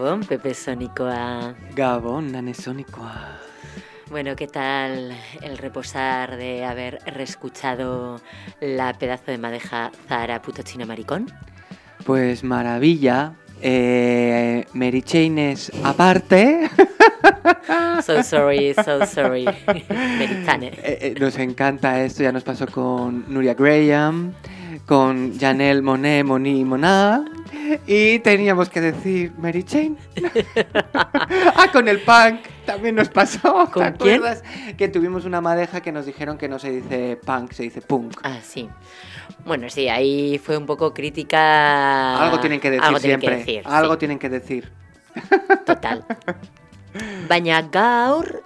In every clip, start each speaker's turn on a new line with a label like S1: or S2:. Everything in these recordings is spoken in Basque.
S1: Gabón, Pepe Sónicoa.
S2: Gabón, Nane Sónicoa.
S1: Bueno, ¿qué tal el reposar de haber reescuchado la pedazo de madeja Zara puto chino maricón?
S2: Pues maravilla. Eh, Mary Jane es aparte.
S1: So sorry, so sorry.
S2: Eh, eh, nos encanta esto, ya nos pasó con Nuria Graham, con Janelle Monet, Moni Moná. Y teníamos que decir Mary Jane. ah, con el punk también nos pasó. ¿Te
S1: ¿Con quién?
S2: acuerdas? Que tuvimos una madeja que nos dijeron que no se dice punk, se dice punk.
S1: Ah, sí. Bueno, sí, ahí fue un poco crítica.
S2: Algo tienen que decir
S1: Algo tienen
S2: siempre.
S1: que decir,
S2: Algo
S1: sí,
S2: tienen que decir.
S1: total. Baina gaur,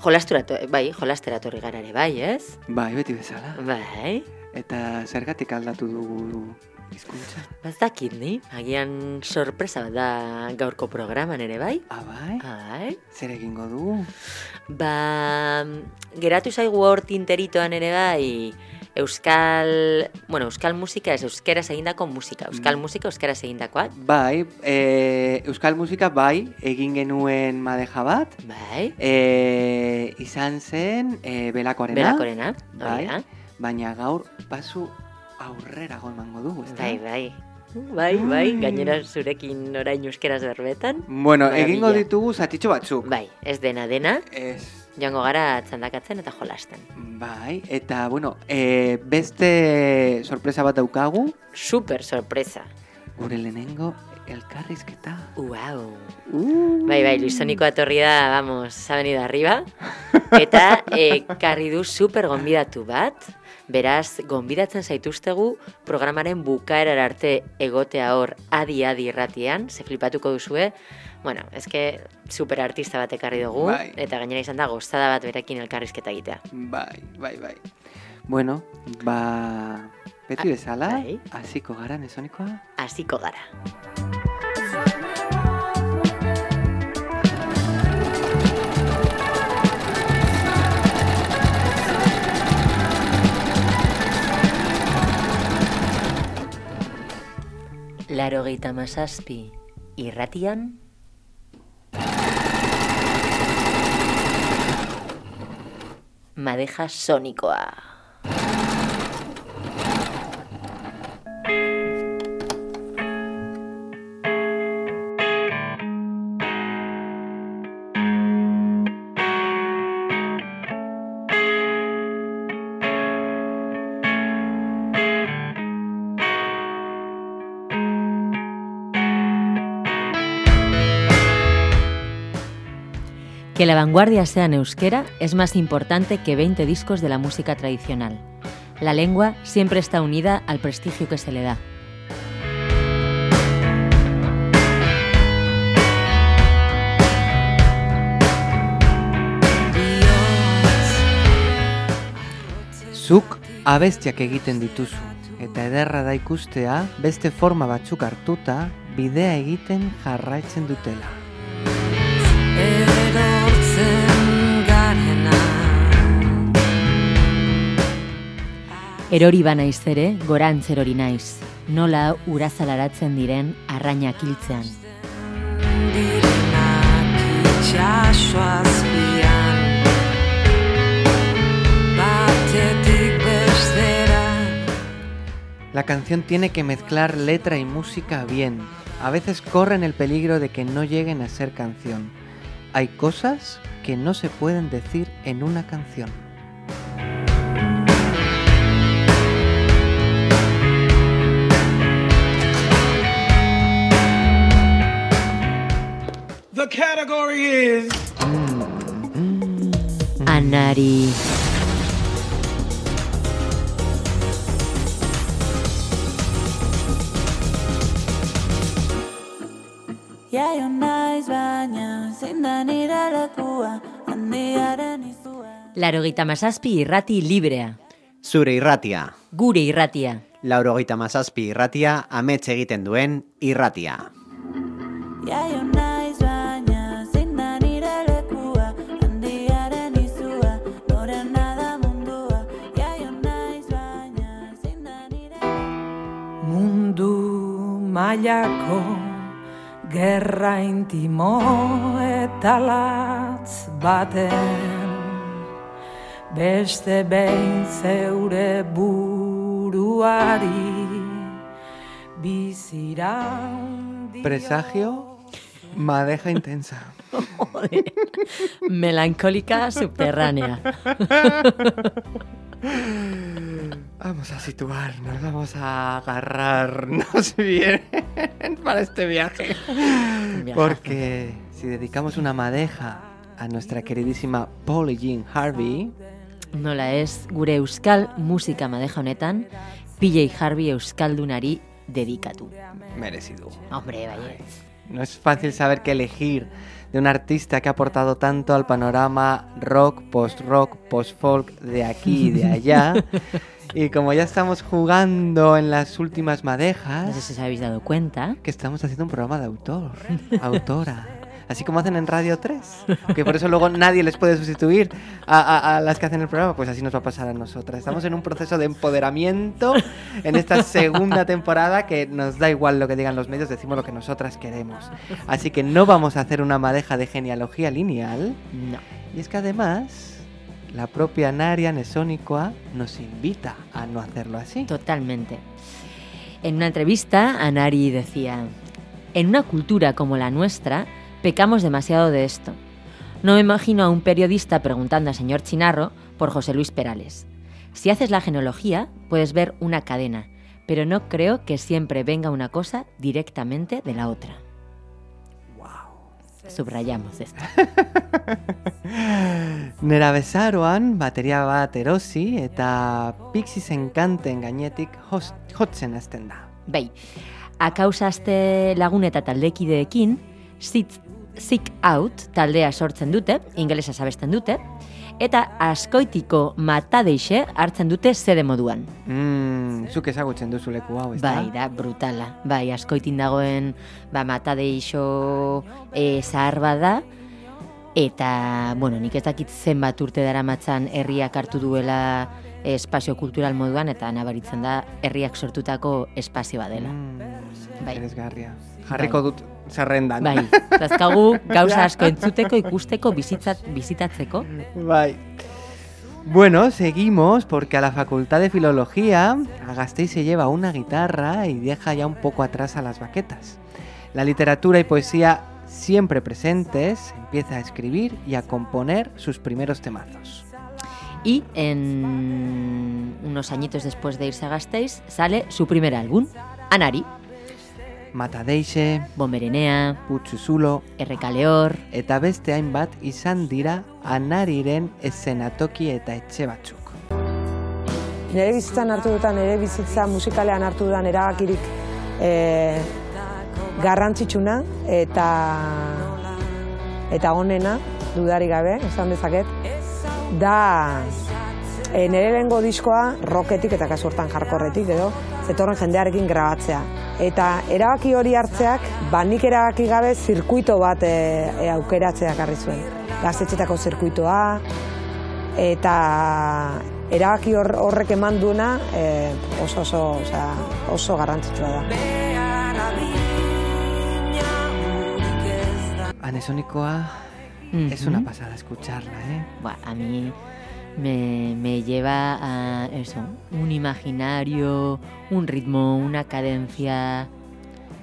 S1: jolasteratu, bai, jolasteratu ere, bai, ez?
S2: Bai, beti bezala.
S1: Bai.
S2: Eta zergatik aldatu dugu hizkuntza?
S1: Bazdakit ni, agian sorpresa bat da gaurko programan ere, bai?
S2: Ah, bai?
S1: Bai.
S2: Zer egingo dugu?
S1: Ba, geratu zaigu hor tinteritoan ere bai, euskal, bueno, euskal musika ez euskeraz egindako musika, euskal
S2: Mm.
S1: musika euskaraz egindakoa,
S2: Bai, e, euskal musika bai, egin genuen madeja bat.
S1: bai,
S2: E, izan zen e, belakoarena.
S1: belakorena,
S2: Bai.
S1: hori da.
S2: Baina gaur pasu aurrera emango dugu, ez
S1: Bai, bai. Bai, bai,
S2: Ai.
S1: gainera zurekin orain euskeraz berbetan.
S2: Bueno,
S1: Maravilla.
S2: egingo ditugu zatitxo batzuk.
S1: Bai, ez dena dena,
S2: Ez,
S1: joango gara txandakatzen eta jolasten.
S2: bai, eta bueno, e, beste sorpresa bat daukagu,
S1: Super sorpresa.
S2: gure lehenengo elkarrizketa.
S1: Wow.
S2: Uh.
S1: Bai, bai, Luisoniko atorri da, vamos, ha venido arriba. Eta e, karri du super gonbidatu bat. Beraz, gonbidatzen zaituztegu programaren bukaerar arte egotea hor adi-adi irratian, ze flipatuko duzue. Bueno, eske super artista bat ekarri dugu,
S2: Bai.
S1: eta gainera izan da gozada bat berekin elkarrizketa egitea.
S2: Bai, bai, bai. Bueno, ba, beti bezala,
S1: bai.
S2: hasiko gara, nezonikoa?
S1: Hasiko gara. Larogeita mazazpi irratian Madeja sonikoa. La vanguardia sea en euskera es más importante que 20 discos de la música tradicional. La lengua siempre está unida al prestigio que se le da.
S2: Zuk abestiak egiten dituzu, eta ederra da ikustea beste forma batzuk hartuta bidea egiten jarraitzen dutela.
S3: Garena
S1: Erori banaiz ere, gorantz erori naiz. Nola urazalaratzen diren arrainak hiltzean.
S2: La canción tiene que mezclar letra y música bien. A veces corren el peligro de que no lleguen a ser canción. Hay cosas que no se pueden decir en una canción.
S4: The category is
S1: Anari.
S5: Jaio naiz baina zein da nire lekua handiaren izua.
S1: Larogeita mazazpi irrati librea.
S6: Zure irratia.
S1: Gure irratia.
S6: Laurogeita mazazpi irratia amets egiten duen irratia.
S5: Jaio naiz baina zein da lekua handiaren izua norena da mundua. Jaio naiz baina zein da
S3: Mundu mailako Gerra intimo eta latz baten Beste behin zeure buruari Bizira
S2: Presagio, madeja intensa.
S1: Melancólica subterránea.
S2: Vamos a situarnos, vamos a agarrarnos bien para este viaje. Porque si dedicamos una madeja a nuestra queridísima Polly Jean Harvey,
S1: Nola ez, gure euskal musika madeja honetan, PJ Harvey euskaldunari dedikatu.
S2: merecido.
S1: Hombre, baiet.
S2: No es fácil saber qué elegir de un artista que ha aportado tanto al panorama rock, post-rock, post-folk de aquí y de allá. y como ya estamos jugando en las últimas
S1: No sé
S2: madejas,
S1: si os habéis dado cuenta.
S2: que estamos haciendo un programa de autor, autora. Así como hacen en Radio 3, que por eso luego nadie les puede sustituir a, a- a las que hacen el programa, pues así nos va a pasar a nosotras. Estamos en un proceso de empoderamiento en esta segunda temporada que nos da igual lo que digan los medios, decimos lo que nosotras queremos. Así que no vamos a hacer una madeja de genealogía lineal,
S1: No.
S2: y es que además la propia Naria Nesónicoa nos invita a no hacerlo así.
S1: Totalmente. En una entrevista, Anari decía, en una cultura como la nuestra, pecamos demasiado de esto. No me imagino a un periodista preguntando al señor Chinarro por José Luis Perales. Si haces la genealogía, puedes ver una cadena, pero no creo que siempre venga una cosa directamente de la otra. Subrayamos esto.
S2: Nera bezaroan, bateria bat erosi eta Pixisen kanten gainetik jotzen hasten da.
S1: Bai, akausazte lagun eta taldekideekin, Sit, Sick Out taldea sortzen dute, ingelesa sabesten dute, eta askoitiko matadeixe hartzen dute zede moduan.
S2: Mm, zuk ezagutzen duzu leku hau, ez
S1: Bai, da, brutala. Bai, askoitin dagoen ba, matadeixo e, zahar bat da, eta, bueno, nik ez dakit zenbat urte dara matzan herriak hartu duela espazio kultural moduan, eta nabaritzen da herriak sortutako espazio dela.
S2: Mm,
S1: Bai.
S2: Jarriko dut zerrendan.
S1: Bai, dazkagu gauza asko entzuteko, ikusteko, bizitzat, bizitatzeko.
S2: Bai. Bueno, seguimos porque a la Facultad de Filología Agasteiz se lleva una guitarra y deja ya un poco atrás a las baquetas. La literatura y poesía siempre presentes, empieza a escribir y a componer sus primeros temazos.
S1: Y en unos añitos después de irse a Gasteiz sale su primer álbum, Anari,
S2: Matadeixe,
S1: Bomberenea,
S2: Putsuzulo,
S1: Errekaleor,
S2: eta beste hainbat izan dira anariren eszenatoki eta etxe batzuk.
S7: Nire bizitzan hartu dutan, nire bizitza musikalean hartu dudan erabakirik e, garrantzitsuna eta eta onena, dudari gabe, esan dezaket, da e, nire lehengo diskoa roketik eta kasu hortan jarkorretik edo zetorren jendearekin grabatzea. Eta erabaki hori hartzeak, ba nik erabaki gabe zirkuito bat e, e, aukeratzea ekarri zuen. Gaztetxetako zirkuitoa, eta erabaki hor, horrek eman duena e, oso, oso, osea, oso garrantzitsua da.
S2: Anesonikoa es una pasada escucharla, ¿eh?
S1: Buah, a mí me, me lleva a eso, un imaginario, un ritmo, una cadencia,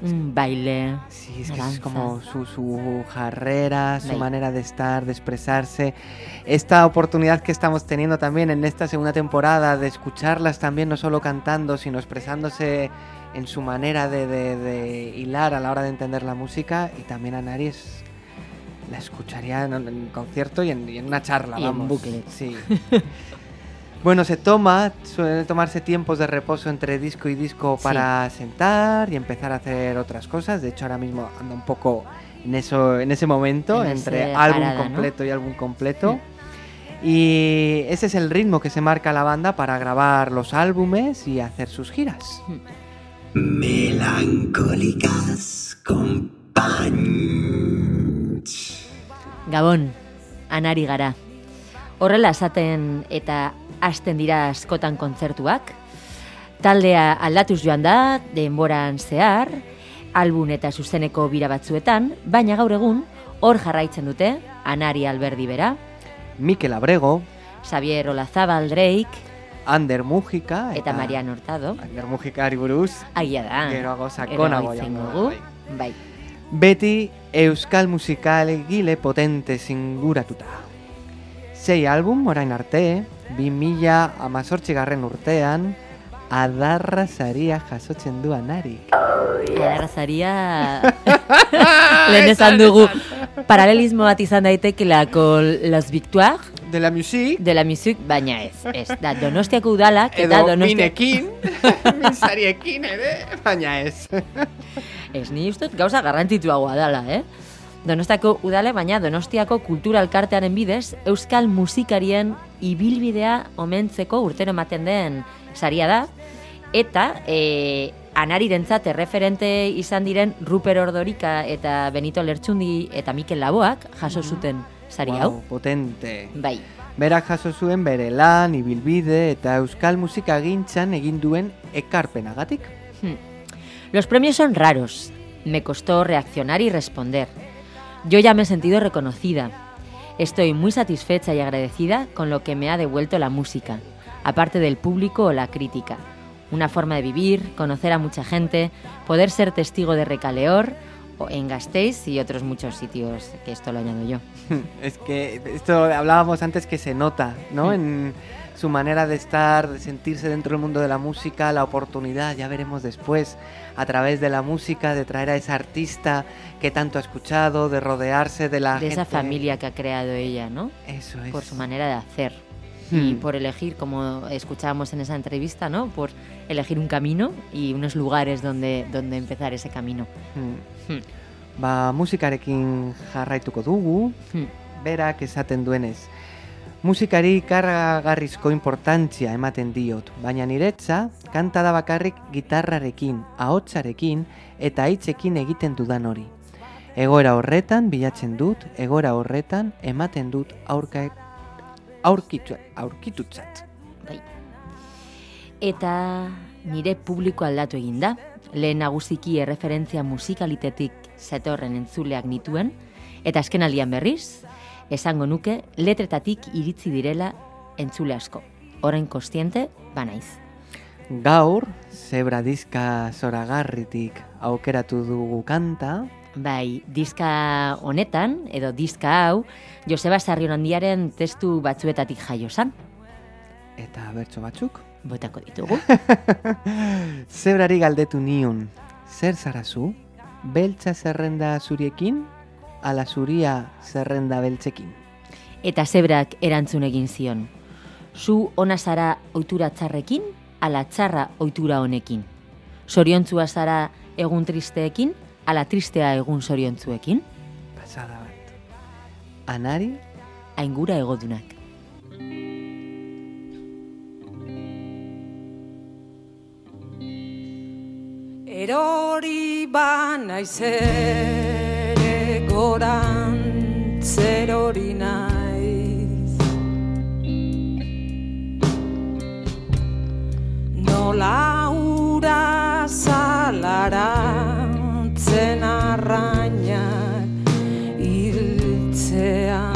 S1: un baile.
S2: Sí, es que es como su, su jarrera, su manera de estar, de expresarse. Esta oportunidad que estamos teniendo también en esta segunda temporada de escucharlas también, no solo cantando, sino expresándose en su manera de, de- de hilar a la hora de entender la música. Y también a Nari es- la escucharía en, en concierto y en, y en una charla,
S1: Y en
S2: vamos.
S1: bucle.
S2: Sí. Bueno, se toma, suele tomarse tiempos de reposo entre disco y disco
S1: Sí.
S2: para sentar y empezar a hacer otras cosas. De hecho, ahora mismo anda un poco en eso, en ese momento,
S1: En
S2: entre
S1: ese
S2: álbum
S1: parada, ¿no?
S2: completo y álbum completo. Y ese es el ritmo que se marca la banda para grabar los álbumes y hacer sus giras.
S8: Melancólicas Company.
S1: Gabon, anari gara. Horrela esaten eta hasten dira askotan kontzertuak. Taldea aldatuz joan da, denboran zehar. albun eta zuzeneko bira batzuetan, baina gaur egun hor jarraitzen dute Anari Alberdi bera,
S2: Mikel Abrego,
S1: Xavier Olazabal Drake
S2: Ander Mujika
S1: eta Mariano Hurtado.
S2: Ander Mujikari buruz
S1: Agia da.
S2: Geroago
S1: Geroago
S2: joango
S1: dugu.
S2: gara,
S1: Bai.
S2: Beti euskal musikal egile potente zinguratuta. Sei album orain arte, 2000 amazortzigarren urtean, adarra saria jasotzen du anarik.
S1: Adarrazaria... Lehen esan dugu, paralelismo bat izan daitekela con Los Victoires
S2: De la musique,
S1: de la musique, baina ez, ez. Da, Donostiako udalak eta
S2: edo
S1: Donostia...
S2: minekin, minsariekin ere, baina ez.
S1: Ez, ni uste dut gauza garrantzituagoa dela, eh? Donostiako udale, baina Donostiako kultura elkartearen bidez, euskal musikarien ibilbidea omentzeko urtero ematen den saria da, eta e, anarirentzat erreferente izan diren Ruper Ordorika eta Benito Lertxundi eta Mikel Laboak jaso zuten sari hau.
S2: Wow, potente.
S1: Bai,
S2: Berak jaso zuen bere lan, ibilbide eta euskal musika gintzan egin duen ekarpenagatik.
S1: Los premios son raros. Me costó reaccionar y responder. Yo ya me he sentido reconocida. Estoy muy satisfecha y agradecida con lo que me ha devuelto la música, aparte del público o la crítica. Una forma de vivir, conocer a mucha gente, poder ser testigo de Recaleor o en Gasteiz y otros muchos sitios, que esto lo añado yo.
S2: Es que esto hablábamos antes que se nota, ¿no? En su manera de estar, de sentirse dentro del mundo de la música, la oportunidad, ya veremos después, a través de la música, de traer a esa artista que tanto ha escuchado, de rodearse de la
S1: De esa familia que ha creado ella, ¿no?
S2: Eso es.
S1: Por su manera de hacer. Y
S2: Hmm.
S1: por elegir, como escuchábamos en esa entrevista, ¿no? Por elegir un camino y unos lugares donde, donde empezar ese camino.
S2: Hmm.
S1: Hmm.
S2: Ba, musikarekin jarraituko dugu,
S1: Hmm.
S2: berak esaten duenez. Musikari karragarrizko importantzia ematen diot, baina niretza kanta da bakarrik gitarrarekin, ahotsarekin eta hitzekin egiten dudan hori. Egoera horretan bilatzen dut, egoera horretan ematen dut aurka aurkitu, aurkitutzat.
S1: Bai. Eta nire publiko aldatu egin da. Lehen nagusiki erreferentzia musikalitetik zetorren entzuleak nituen, eta azken aldian berriz, esango nuke letretatik iritzi direla entzule asko. Orain kostiente, banaiz.
S2: Gaur, zebra diska zoragarritik aukeratu dugu kanta,
S1: Bai, diska honetan, edo diska hau, Joseba Sarrionandiaren testu batzuetatik jaio zan,
S2: eta bertso batzuk.
S1: botako ditugu.
S2: Zebrari galdetu nion, zer zarazu? Beltza zerrenda zuriekin, ala zuria zerrenda beltzekin.
S1: Eta zebrak erantzun egin zion. Zu ona zara ohitura txarrekin, ala txarra ohitura honekin. Soriontzua zara egun tristeekin, ala tristea egun soriontzuekin,
S2: Pasada bat. Anari,
S1: aingura egodunak.
S3: Erori ba naiz ere gorantz erori naiz. Nola ura zalaratzen arrainak hiltzean.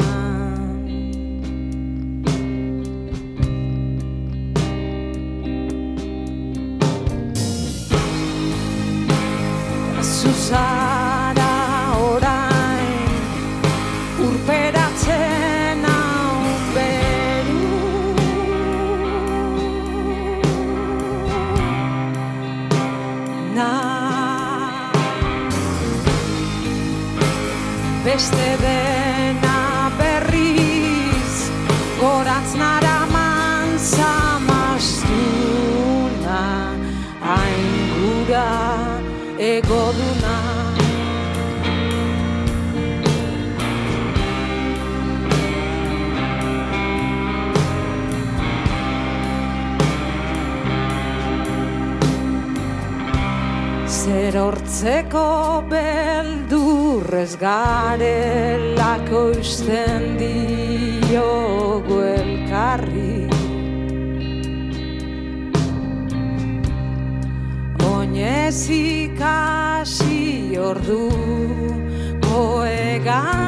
S3: Zuzara Beste dena berriz gorantz naraman zamastuna hain egoduna. Zer hortzeko beldurrez garelako usten diogu elkarri. Oinez ikasi ordu koegan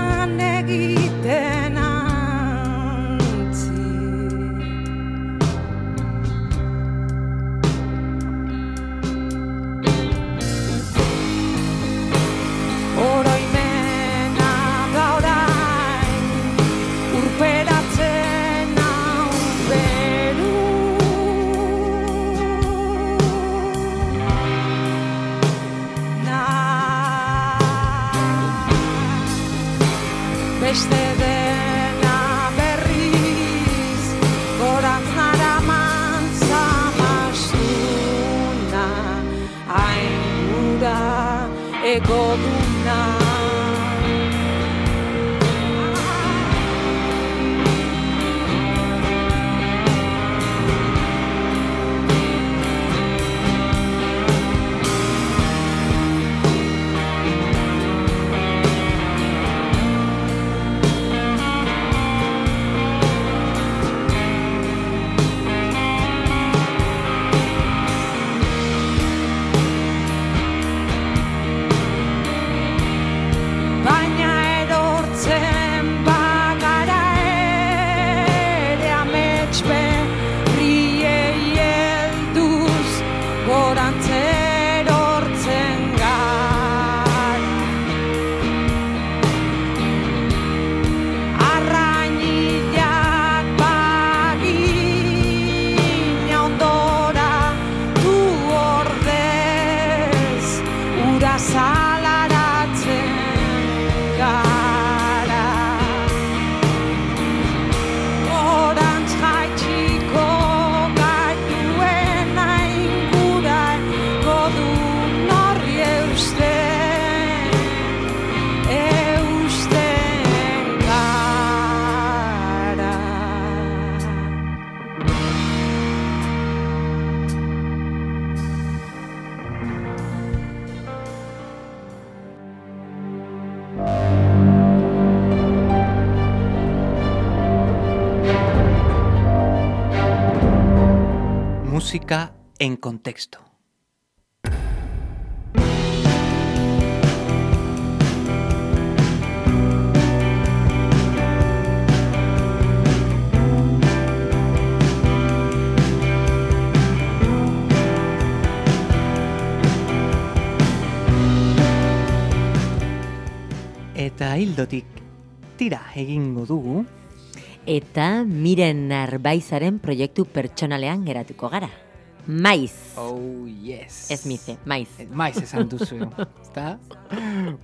S2: Música en contexto. Eta hildotik tira egingo dugu,
S1: Eta miren narbaizaren proiektu pertsonalean geratuko gara. Maiz.
S2: Oh, yes.
S1: Ez mize, maiz.
S2: Más esan duzu. ¿Está?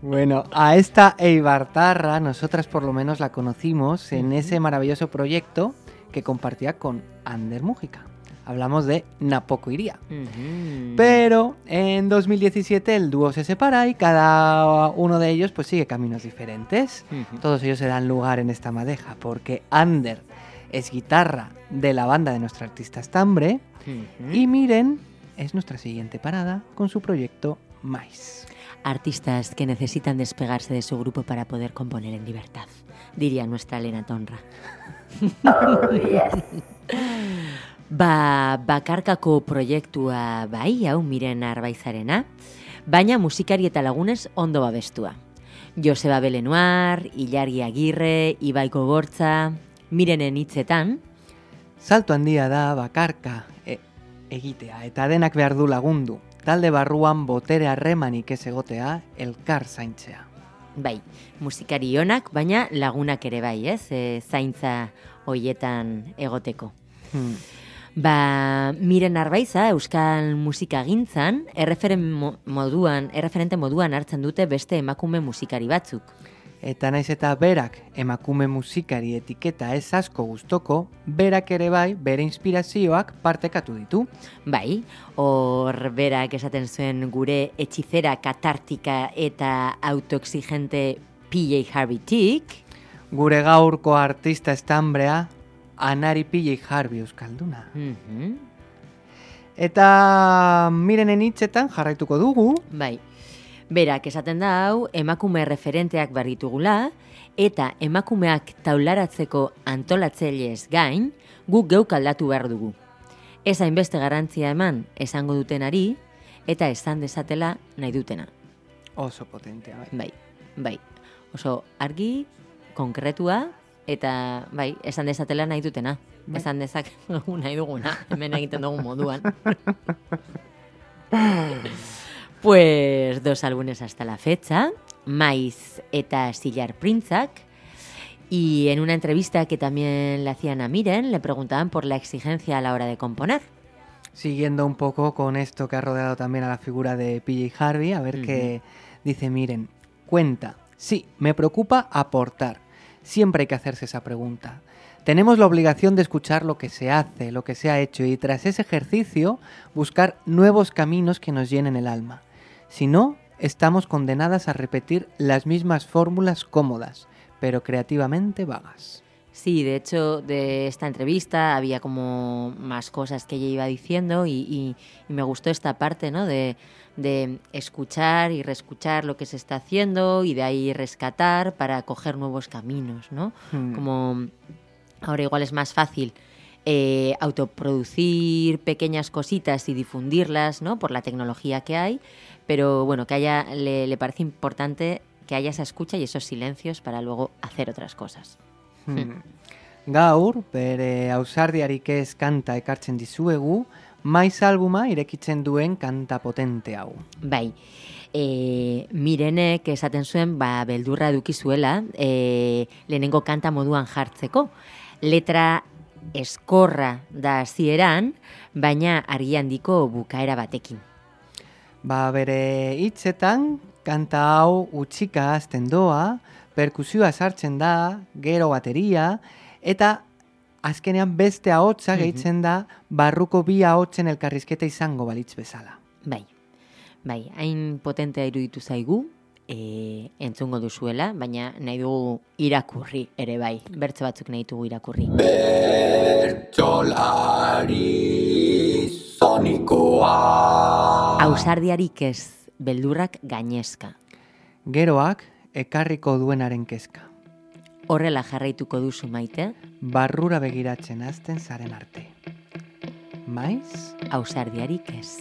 S2: Bueno, a esta Eibartarra nosotras por lo menos la conocimos en ese maravilloso proyecto que compartía con Ander Mújica. Hablamos de Napoco Iría. Pero en 2017 el dúo se separa y cada uno de ellos pues sigue caminos diferentes. Todos ellos se dan lugar en esta madeja porque Ander es guitarra de la banda de nuestra artista Estambre y Miren es nuestra siguiente parada con su proyecto Mais.
S1: Artistas que necesitan despegarse de su grupo para poder componer en libertad, diría nuestra Elena Tonra. Ba, bakarkako proiektua bai, hau miren arbaizarena, baina musikari eta lagunez ondo babestua. Joseba Belenuar, Ilargi Agirre, Ibai Gogortza, mirenen hitzetan,
S2: Salto handia da bakarka e, egitea eta denak behar du lagundu. Talde barruan botere harremanik ez egotea elkar zaintzea.
S1: bai, musikari onak, baina lagunak ere bai, ez, e, zaintza hoietan egoteko.
S2: Hmm.
S1: Ba, miren arbaiza euskal musika gintzan, erreferen mo- moduan, erreferente moduan hartzen dute beste emakume musikari batzuk.
S2: Eta naiz eta berak emakume musikari etiketa ez asko gustoko, berak ere bai bere inspirazioak partekatu ditu.
S1: Bai, hor berak esaten zuen gure etxizera katartika eta autoexigente PJ Harvey-tik,
S2: Gure gaurko artista estambrea, Anari Pillei Harbi Euskalduna.
S1: Mhm,
S2: Eta mirenen hitzetan jarraituko dugu,
S1: bai, berak esaten da hau emakume referenteak barritugula eta emakumeak taularatzeko antolatzailez gain guk geuk aldatu behar dugu. Ez hainbeste garantzia eman esango dutenari eta esan desatela nahi dutena.
S2: Oso potentea, bai.
S1: Bai, bai. Oso argi, konkretua, eta bai, esan dezatela nahi dutena.
S2: Bai.
S1: Esan dezak nahi duguna, hemen egiten dugun moduan. pues dos álbumes hasta la fecha, Mais eta Sillar Printzak, y en una entrevista que también le hacían a Miren, le preguntaban por la exigencia a la hora de componer.
S2: Siguiendo un poco con esto que ha rodeado también a la figura de PJ Harvey, a ver qué dice, miren, cuenta, sí, me preocupa aportar. Siempre hay que hacerse esa pregunta. Tenemos la obligación de escuchar lo que se hace, lo que se ha hecho y tras ese ejercicio buscar nuevos caminos que nos llenen el alma. Si no, estamos condenadas a repetir las mismas fórmulas cómodas, pero creativamente vagas.
S1: Sí, de hecho, de esta entrevista había como más cosas que ella iba diciendo y, y- y me gustó esta parte, ¿no? De, de escuchar y reescuchar lo que se está haciendo y de ahí rescatar para coger nuevos caminos, ¿no?
S2: Hmm.
S1: Como ahora igual es más fácil eh, autoproducir pequeñas cositas y difundirlas, ¿no? Por la tecnología que hay, pero bueno, que haya, le, le parece importante que haya esa escucha y esos silencios para luego hacer otras cosas.
S2: Hmm. Gaur, bere ausardiarik ez kanta ekartzen dizuegu, maiz albuma irekitzen duen kanta potente hau.
S1: Bai, e, mirenek esaten zuen, ba, beldurra eduki zuela, e, lehenengo kanta moduan jartzeko. Letra eskorra da hasieran, baina argi handiko bukaera batekin.
S2: Ba bere hitzetan, kanta hau utxika hasten doa, perkusioa sartzen da, gero bateria, eta azkenean beste ahotsa
S1: Mhm.
S2: gehitzen da, barruko bi ahotsen elkarrizketa izango balitz bezala.
S1: Bai, bai, hain potentea iruditu zaigu, e, entzungo duzuela, baina nahi dugu irakurri ere bai, bertze batzuk nahi dugu irakurri. Ausardiarik ez, beldurrak gainezka.
S2: Geroak, ekarriko duenaren kezka.
S1: Horrela jarraituko duzu maite,
S2: Barrura begiratzen hasten zaren arte. Maiz?
S1: ausardiarik ez.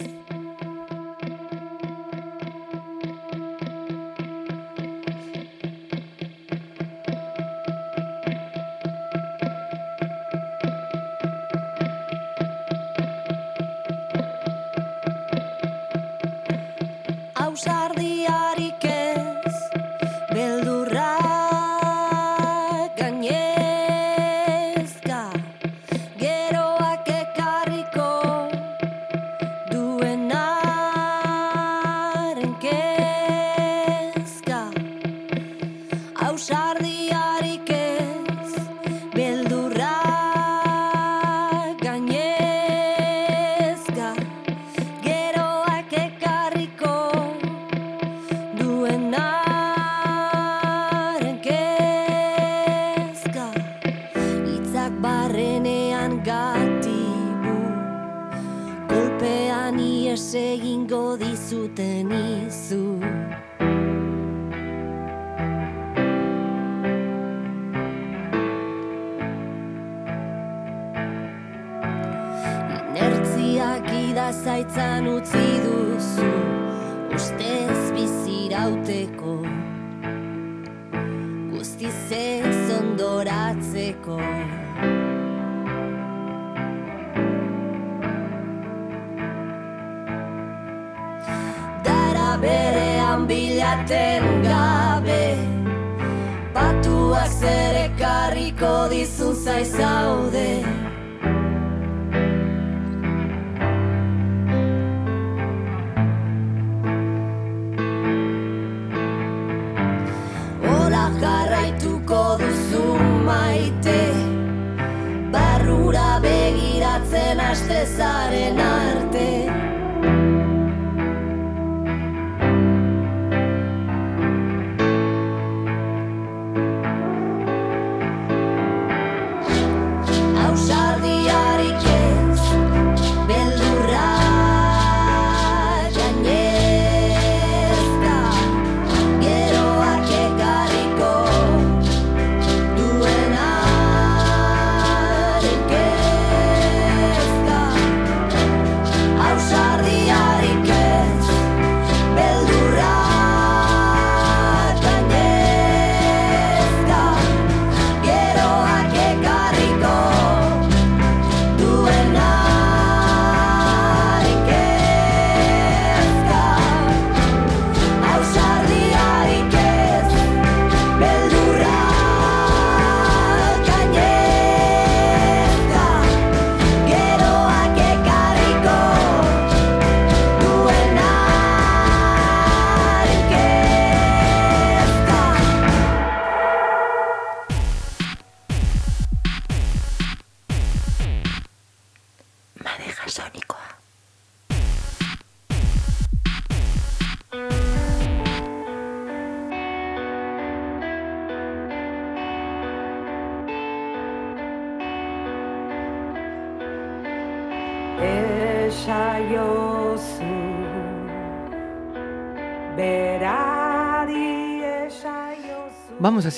S2: Then.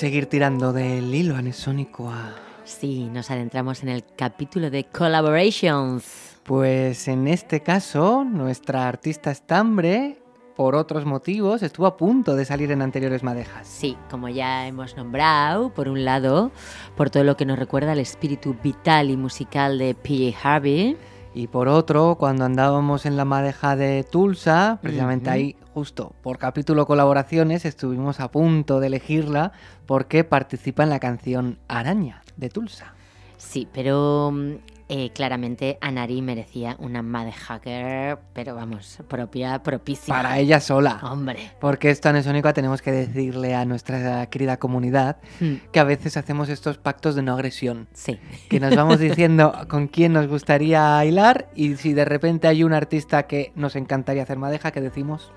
S2: Seguir tirando del hilo anesónico a...
S1: Sí, nos adentramos en el capítulo de collaborations.
S2: Pues en este caso, nuestra artista estambre, por otros motivos, estuvo a punto de salir en anteriores madejas.
S1: Sí, como ya hemos nombrado, por un lado, por todo lo que nos recuerda al espíritu vital y musical de P.J. Harvey.
S2: Y por otro, cuando andábamos en la madeja de Tulsa, precisamente ahí, justo por capítulo colaboraciones, estuvimos a punto de elegirla porque participa en la canción Araña de Tulsa.
S1: Sí, pero mm, eh, claramente Anari merecía una Mad Hacker, pero vamos, propia, propísima.
S2: Para ella sola.
S1: Hombre.
S2: Porque esto anesónica tenemos que decirle a nuestra querida comunidad
S1: Hmm,
S2: que a veces hacemos estos pactos de no agresión.
S1: Sí.
S2: Que nos vamos diciendo con quién nos gustaría bailar y si de repente hay un artista que nos encantaría hacer madeja, que decimos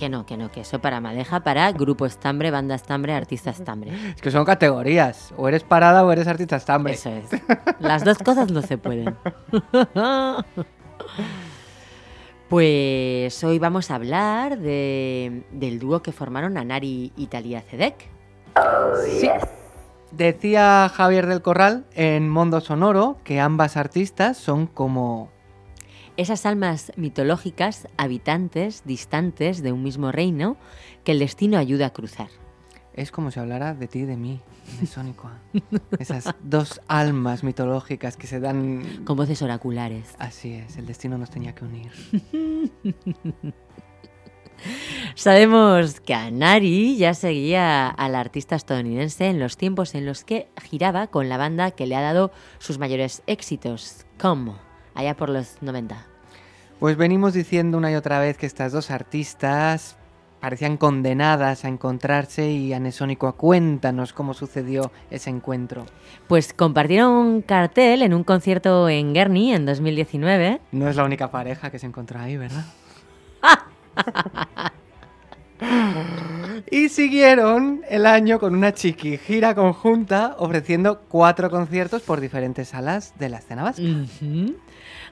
S1: Que no, que no, que eso para Madeja, para grupo estambre, banda estambre, artista estambre.
S2: Es que son categorías. O eres parada o eres artista estambre.
S1: Eso es. Las dos cosas no se pueden. Pues hoy vamos a hablar de- del dúo que formaron Anari y Talia Cedec.
S2: Sí. Decía Javier del Corral en Mondo Sonoro que ambas artistas son como...
S1: Esas almas mitológicas, habitantes, distantes de un mismo reino, que el destino ayuda a cruzar.
S2: Es como si hablara de ti y de mí, de Sónico. Esas dos almas mitológicas que se dan...
S1: Con voces oraculares.
S2: Así es, el destino nos tenía que unir.
S1: Sabemos que Anari ya seguía al artista estadounidense en los tiempos en los que giraba con la banda que le ha dado sus mayores éxitos, como allá por los 90.
S2: Pues venimos diciendo una y otra vez que estas dos artistas parecían condenadas a encontrarse y Anesónico, cuéntanos cómo sucedió ese encuentro.
S1: Pues compartieron un cartel en un concierto en Guernsey en 2019.
S2: No es la única pareja que se encontró ahí, ¿verdad? y siguieron el año con una chiqui gira conjunta ofreciendo cuatro conciertos por diferentes salas de la escena vasca.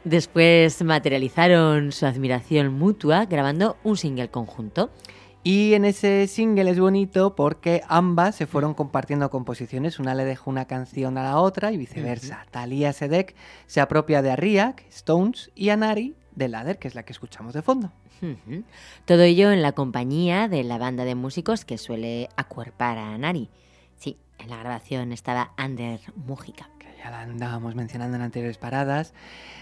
S1: Después materializaron su admiración mutua grabando un single conjunto.
S2: Y en ese single es bonito porque ambas se fueron compartiendo composiciones. Una le dejó una canción a la otra y viceversa. Thalía Sedek se apropia de Arriac, Stones y Anari de Ladder, que es la que escuchamos de fondo.
S1: Todo ello en la compañía de la banda de músicos que suele acuerpar a Nari. Sí, en la grabación estaba Ander Mújica.
S2: Ya la andábamos mencionando en anteriores paradas.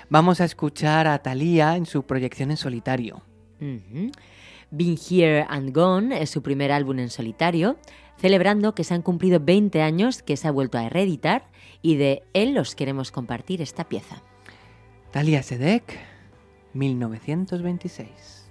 S2: Vamos a escuchar a Thalía en su proyección en solitario.
S1: Ujú. Been Here and Gone es su primer álbum en solitario, celebrando que se han cumplido 20 años que se ha vuelto a reeditar y de él los queremos compartir esta pieza.
S2: Thalía Sedek, 1926.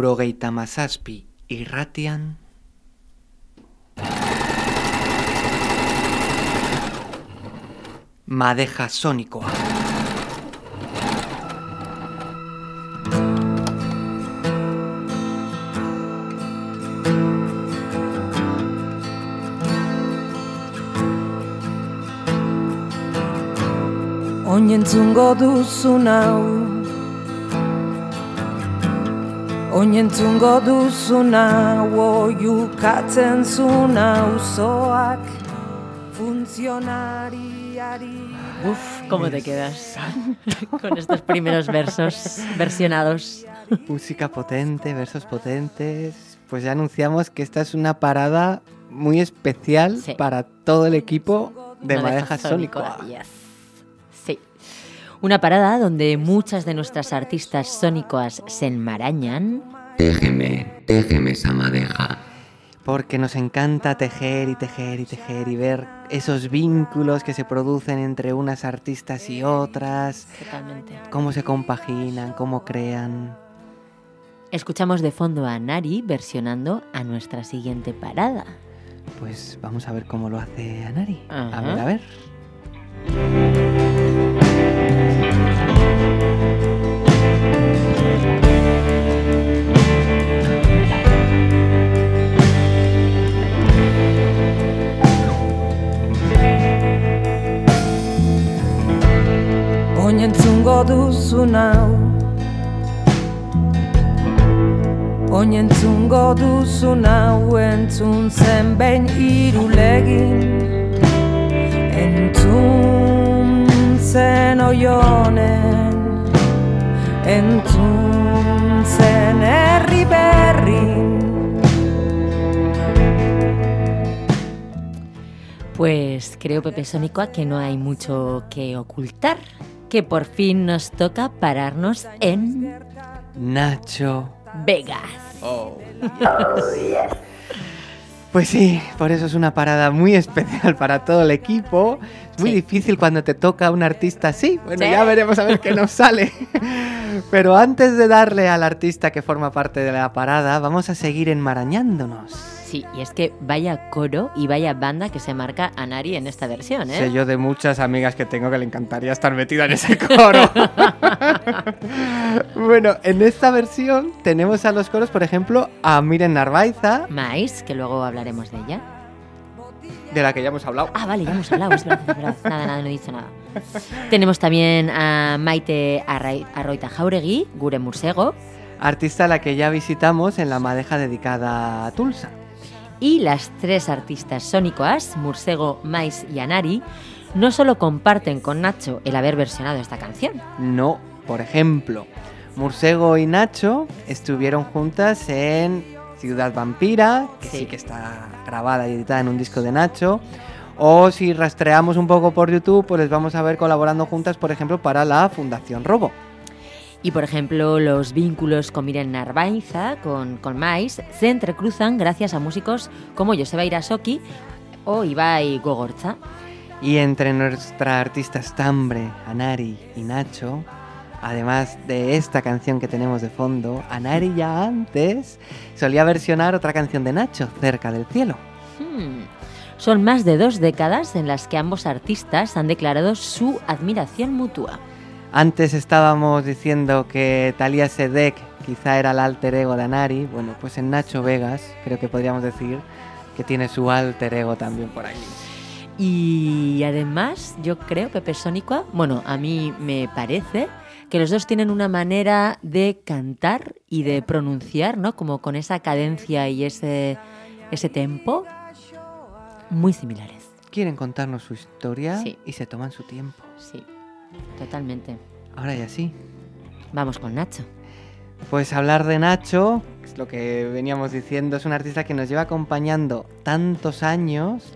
S2: Laurogeita mazazpi irratian Madeja sonikoa.
S3: Oinentzungo duzun hau Oinentzungo Oiukatzen Funtzionariari
S1: Uf, ¿cómo te quedas con estos primeros versos versionados?
S2: Música potente, versos potentes. Pues ya anunciamos que esta es una parada muy especial
S1: Sí.
S2: para todo el equipo de Madeja
S1: Sónico, yes. Una parada donde muchas de nuestras artistas sónicoas se enmarañan.
S9: Déjeme, déjeme esa madeja.
S2: Porque nos encanta tejer y tejer y tejer y ver esos vínculos que se producen entre unas artistas y otras,
S1: Totalmente.
S2: cómo se compaginan, cómo crean.
S1: Escuchamos de fondo a Nari versionando a nuestra siguiente parada.
S2: Pues vamos a ver cómo lo hace Anari. A
S1: Ajá.
S2: ver, a ver.
S3: Duzun hau. Oinentzungo duzun hau entzun zen behin irulegin Entzun zen oionen Entzun zen herri berrin.
S1: Pues creo, Pepe Sónicoa, que no hay mucho que ocultar. Que por fin nos toca pararnos en
S2: Nacho.
S1: Vegas.
S2: Pues sí, por eso es una parada muy especial para todo el equipo. Es muy
S1: Sí.
S2: difícil cuando te toca un artista así. Bueno,
S1: Sí.
S2: ya veremos a ver qué nos sale. Pero antes de darle al artista que forma parte de la parada, vamos a seguir enmarañándonos.
S1: Sí, y es que vaya coro y vaya banda que se marca Anari en esta versión, ¿eh?
S2: Sé yo de muchas amigas que tengo que le encantaría estar metida en ese coro. bueno, en esta versión tenemos a los coros, por ejemplo, a Miren Narvaiza,
S1: Mais, que luego hablaremos de ella.
S2: de la que ya hemos hablado.
S1: Ah, vale, ya hemos hablado, es verdad, es verdad. Nada, nada, no he dicho nada. Tenemos también a Maite Arroita Jauregui, Gure Mursego,
S2: Artista a la que ya visitamos en la madeja dedicada a Tulsa.
S1: Y las tres artistas sónicoas, Mursego, Mais y Anari, no solo comparten con Nacho el haber versionado esta canción,
S2: No, por ejemplo, Mursego y Nacho estuvieron juntas en Ciudad Vampira, que sí.
S1: Sí.
S2: que está grabada y editada en un disco de Nacho. O si rastreamos un poco por YouTube, pues les vamos a ver colaborando juntas, por ejemplo, para la Fundación Robo.
S1: Y por ejemplo, los vínculos con Miren Narvaiza, con, con Mais, se entrecruzan gracias a músicos como Joseba Irasoki o Ibai Gogorza.
S2: Y entre nuestra artista estambre, Anari y Nacho, además de esta canción que tenemos de fondo, Anari ya antes solía versionar otra canción de Nacho, Cerca del Cielo.
S1: Hmm. Son más de dos décadas en las que ambos artistas han declarado su admiración mutua.
S2: Antes estábamos diciendo que Talia Sedek quizá era el alter ego de Anari. Bueno, pues en Nacho Vegas creo que podríamos decir que tiene su alter ego también por aquí.
S1: Y además, yo creo, Pepe Sónico, bueno, a mí me parece que los dos tienen una manera de cantar y de pronunciar, ¿no? Como con esa cadencia y ese, ese tempo muy similares.
S2: Quieren contarnos su historia
S1: Sí.
S2: y se toman su tiempo.
S1: Sí, totalmente.
S2: Ahora ya sí.
S1: Vamos con Nacho.
S2: Pues hablar de Nacho, es lo que veníamos diciendo, es un artista que nos lleva acompañando tantos años.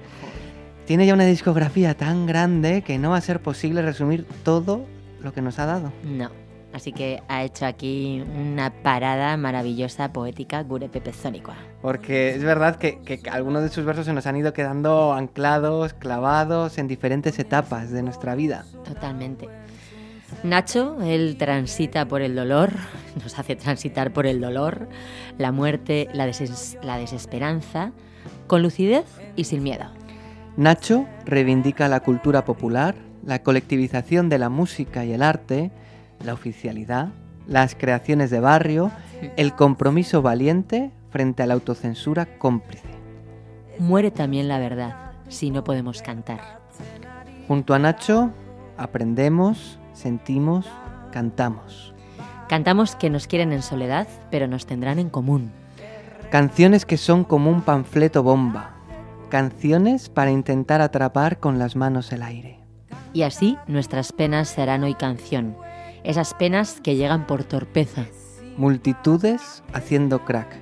S2: Tiene ya una discografía tan grande que no va a ser posible resumir todo lo que nos ha dado.
S1: No. Así que ha hecho aquí una parada maravillosa, poética, Gure Pepe Sónico.
S2: Porque es verdad que, que algunos de sus versos se nos han ido quedando anclados, clavados en diferentes etapas de nuestra vida.
S1: Totalmente. Nacho, él transita por el dolor, nos hace transitar por el dolor, la muerte, la, deses- la desesperanza, con lucidez y sin miedo.
S2: Nacho reivindica la cultura popular, la colectivización de la música y el arte, la oficialidad, las creaciones de barrio, el compromiso valiente frente a la autocensura cómplice.
S1: Muere también la verdad, si no podemos cantar.
S2: Junto a Nacho aprendemos, sentimos, cantamos.
S1: Cantamos que nos quieren en soledad, pero nos tendrán en común.
S2: Canciones que son como un panfleto bomba. Canciones para intentar atrapar con las manos el aire.
S1: Y así nuestras penas serán hoy canción. Esas penas que llegan por torpeza.
S2: Multitudes haciendo crack.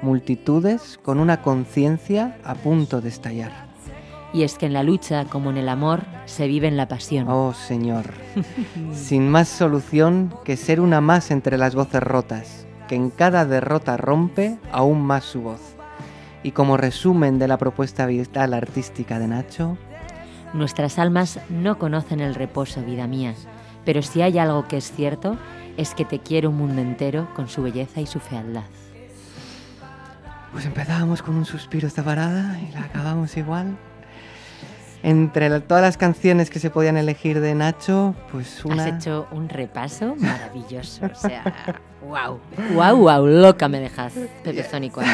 S2: Multitudes con una conciencia a punto de estallar.
S1: Y es que en la lucha, como en el amor, se vive en la pasión.
S2: Oh Señor, sin más solución que ser una más entre las voces rotas, que en cada derrota rompe aún más su voz. Y como resumen de la propuesta vital artística de Nacho,
S1: Nuestras almas no conocen el reposo, vida mía, pero si hay algo que es cierto, es que te quiere un mundo entero con su belleza y su fealdad.
S2: pues empezábamos con un suspiro esta parada y la acabamos igual. Entre la- todas las canciones que se podían elegir de Nacho, pues una...
S1: Has hecho un repaso maravilloso, o sea, wow, wow, wow, loca me dejas, Pepe Sónico.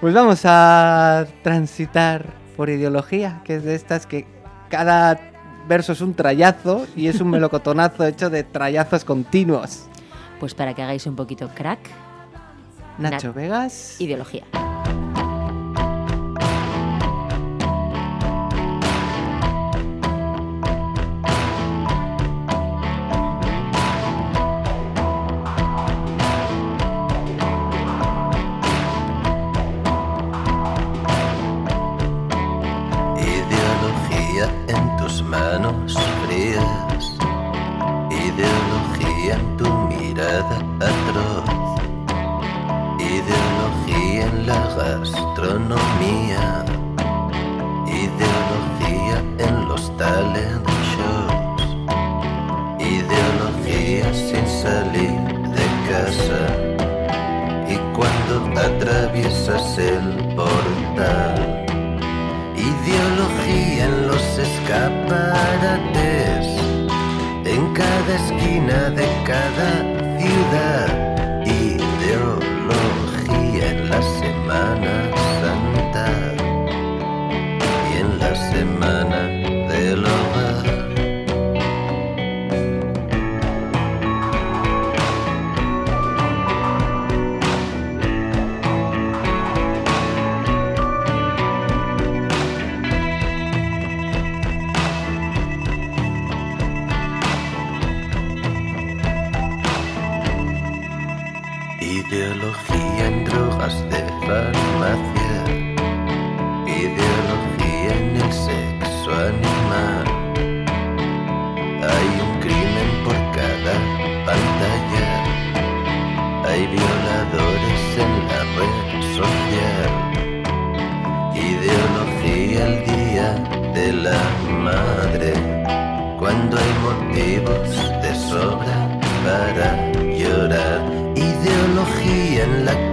S2: Pues vamos a transitar por ideología, que es de estas que cada verso es un trayazo y es un melocotonazo hecho de trayazos continuos.
S1: Pues para que hagáis un poquito crack,
S2: Nacho
S1: Nat-
S2: Vegas.
S1: Ideología
S10: tu mirada atroz, ideología en la gastronomía, ideología en los talent shows, ideología sin salir de casa y cuando atraviesas el portal, ideología en los escaparates cada esquina de cada ciudad.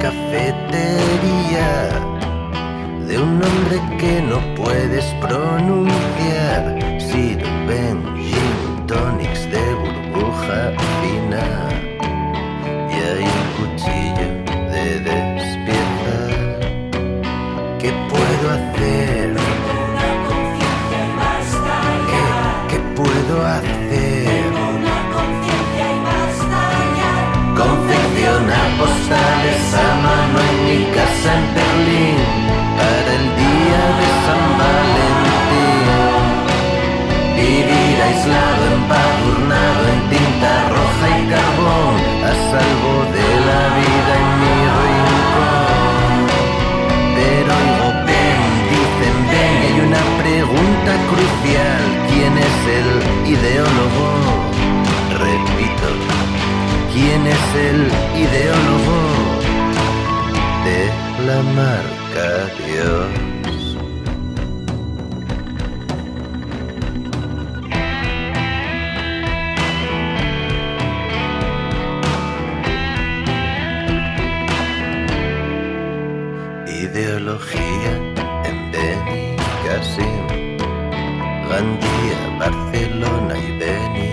S10: cafetería de un hombre que no puedes pronunciar. crucial quién es el ideólogo. Repito, quién es el ideólogo de la marca Dios. ideología en Normandía, Barcelona y Venecia.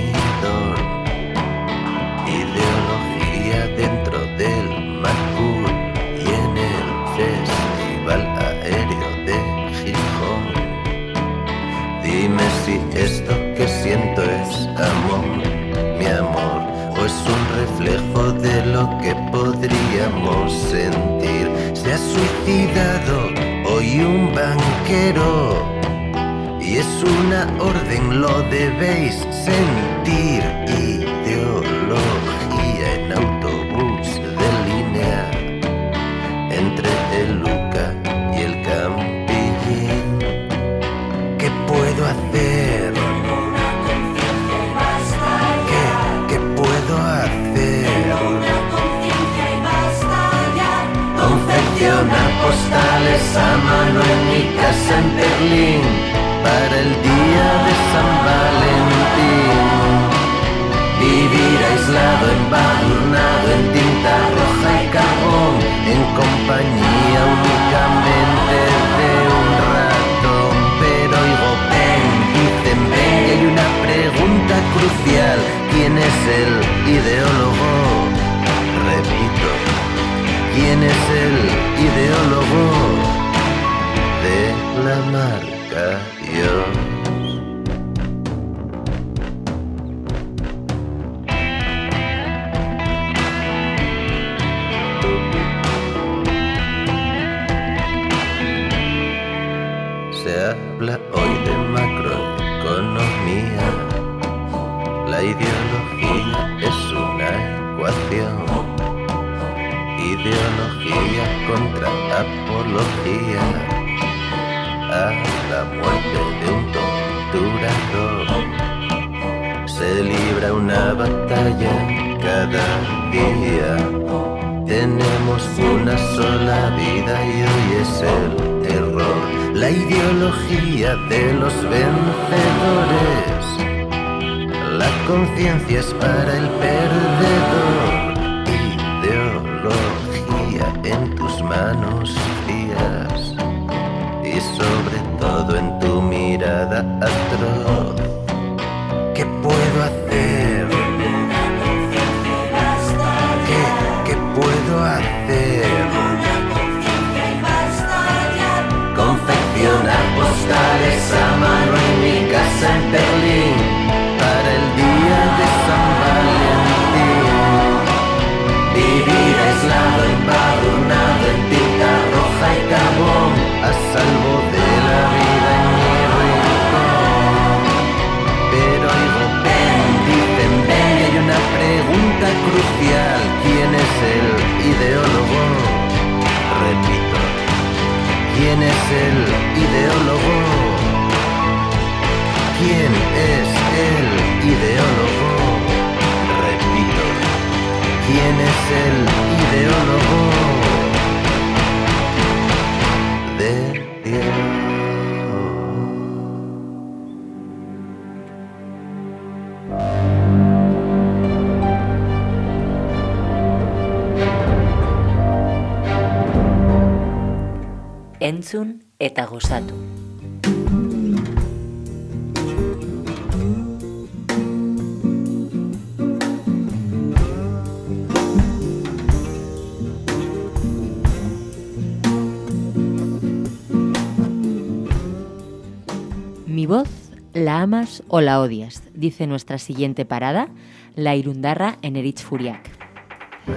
S10: Mi
S1: voz la amas o la odias, dice nuestra siguiente parada, la irundarra Eneritz Furiak.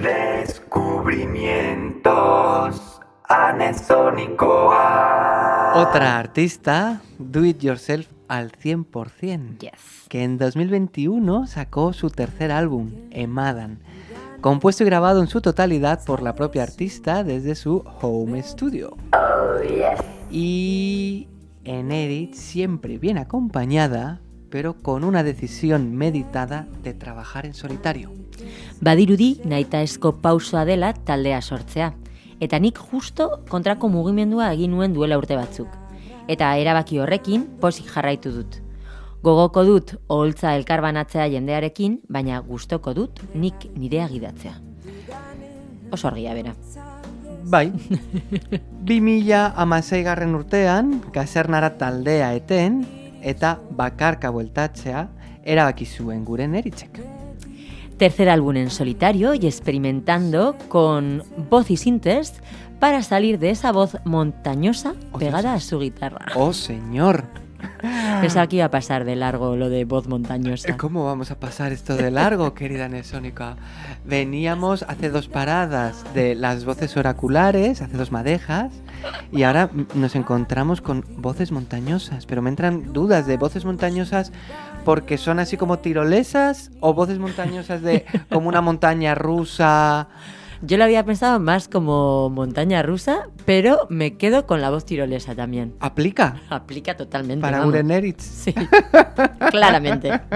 S2: Descubrimientos. Otra artista, do it yourself al 100%,
S1: Yes.
S2: que en 2021 sacó su tercer álbum, Emadan, compuesto y grabado en su totalidad por la propia artista desde su home studio. Y Enerit siempre bien acompañada, pero con una decisión meditada de trabajar en solitario.
S1: Badirudi nahitaezko pausoa dela taldea sortzea. Eta nik justo kontrako mugimendua egin nuen duela urte batzuk. Eta erabaki horrekin posik jarraitu dut. Gogoko dut oholtza elkarbanatzea jendearekin, baina gustoko dut nik nirea gidatzea. Oso argia bera.
S2: Bai, 2000 amaseigarren urtean, kasernara taldea eten, eta bakarka bueltatzea, erabaki zuen gure neritzek.
S1: Tercer álbum en solitario y experimentando con voz y sintes para salir de esa voz montañosa pegada a su guitarra.
S2: ¡Oh, señor!
S1: Pensaba que iba a pasar de largo lo de voz montañosa.
S2: ¿Cómo vamos a pasar esto de largo, querida Nesónica? Veníamos hace dos paradas de las voces oraculares, hace dos madejas, y ahora nos encontramos con voces montañosas. Pero me entran dudas de voces montañosas porque son así como tirolesas o voces montañosas de como una montaña rusa.
S1: Yo lo había pensado más como montaña rusa, pero me quedo con la voz tirolesa también.
S2: ¿Aplica?
S1: Aplica totalmente.
S2: Para
S1: vamos.
S2: Gureneritz.
S1: Sí, claramente.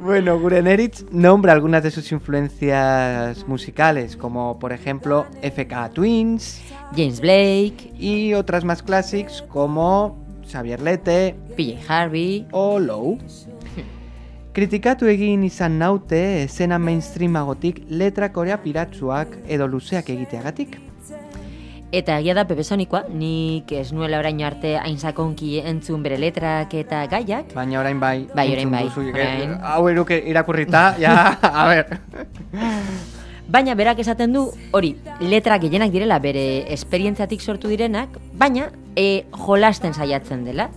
S2: Bueno, Gureneritz nombra algunas de sus influencias musicales, como por ejemplo FK Twins
S1: James Blake,
S2: y otras más clásicas como Xavier Lete
S1: PJ Harvey.
S2: o Low. Kritikatu egin izan naute esena mainstreamagotik letra korea piratsuak edo luzeak egiteagatik.
S1: Eta egia da Pepe Sonikoa, nik ez nuela orain arte hain sakonki entzun bere letrak eta gaiak.
S2: Baina orain bai.
S1: Bai, orain bai,
S2: duzu,
S1: orain.
S2: Hau eruke irakurrita, ja, a ber.
S1: Baina berak esaten du, hori, letra gehienak direla bere esperientziatik sortu direnak, baina e, jolasten saiatzen dela,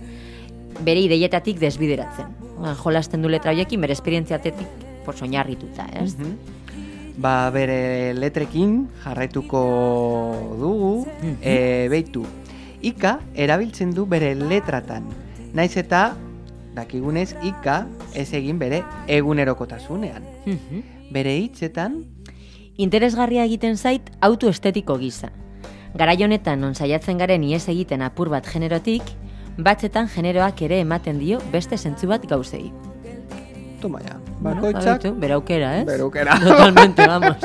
S1: bere ideietatik desbideratzen. Ba, Jolasten du letra horiekin bere esperientziatetik pues, oinarrituta, ez?
S2: Mhm. Ba, bere letrekin jarraituko dugu, e, beitu. Ika erabiltzen du bere letratan. Naiz eta, dakigunez, Ika ez egin bere egunerokotasunean.
S1: Mhm.
S2: Bere hitzetan,
S1: Interesgarria egiten zait autoestetiko gisa. Garai honetan non saiatzen garen ies egiten apur bat generotik, batzetan generoak ere ematen dio beste zentzu bat gauzei.
S2: toma
S1: Bueno,
S2: bakoitzak,
S1: baditu, bere aukera, ez?
S2: bere aukera.
S1: Totalmente, vamos.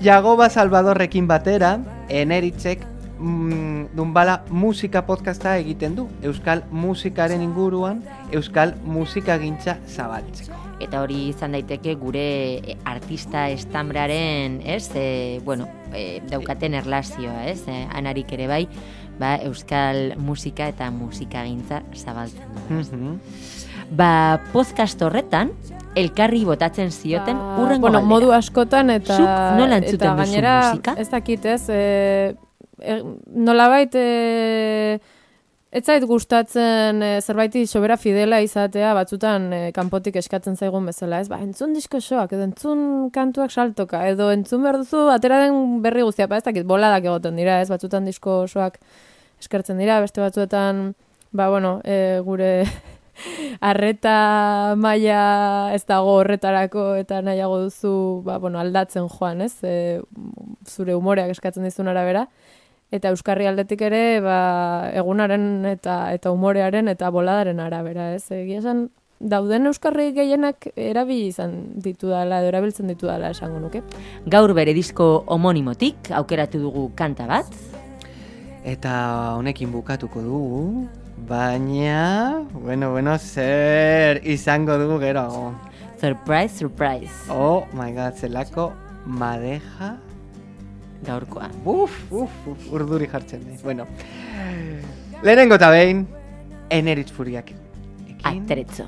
S2: Jagoba Salvadorrekin batera, eneritzek mm, dunbala musika podcasta egiten du. Euskal musikaren inguruan, euskal musikagintza zabaltzeko.
S1: Eta hori izan daiteke gure eh, artista estambraren, ez, e, bueno, e, daukaten erlazioa, ez, e, anarik ere bai, ba, euskal musika eta musikagintza zabaltzen du.
S2: Mhm.
S1: Ba, podcast horretan, elkarri botatzen zioten
S11: Ba,
S1: urrengo
S11: bueno,
S1: galdera.
S11: modu askotan eta
S1: Zuk nola entzuten
S11: eta
S1: duzu
S11: gainera,
S1: musika?
S11: Ez dakit, ez? E, e, nolabait e, ez zait gustatzen e, zerbaiti sobera fidela izatea batzutan e, kanpotik eskatzen zaigun bezala, ez? Ba, entzun disko soak, edo entzun kantuak saltoka, edo entzun behar duzu atera den berri guztia, ba, ez dakit, boladak egoten dira, ez? Batzutan disko soak eskertzen dira, beste batzuetan, ba, bueno, e, gure arreta maila ez dago horretarako eta nahiago duzu ba, bueno, aldatzen joan, ez? E, zure umoreak eskatzen dizun arabera. Eta Euskarri aldetik ere, ba, egunaren eta eta umorearen eta boladaren arabera, ez? Egia esan, dauden Euskarri gehienak erabili izan ditu dela, edo erabiltzen ditu dela esango nuke.
S1: Gaur bere disko homonimotik aukeratu dugu kanta bat.
S2: Eta honekin bukatuko dugu, baina, bueno, bueno, zer izango dugu gero.
S1: Surprise, surprise.
S2: Oh my god, zelako madeja
S1: Gaurkoa.
S2: Uf, uf, uf, urduri jartzen naiz. Bueno, lehenengo eta behin, eneritz furiak.
S1: Atretzo.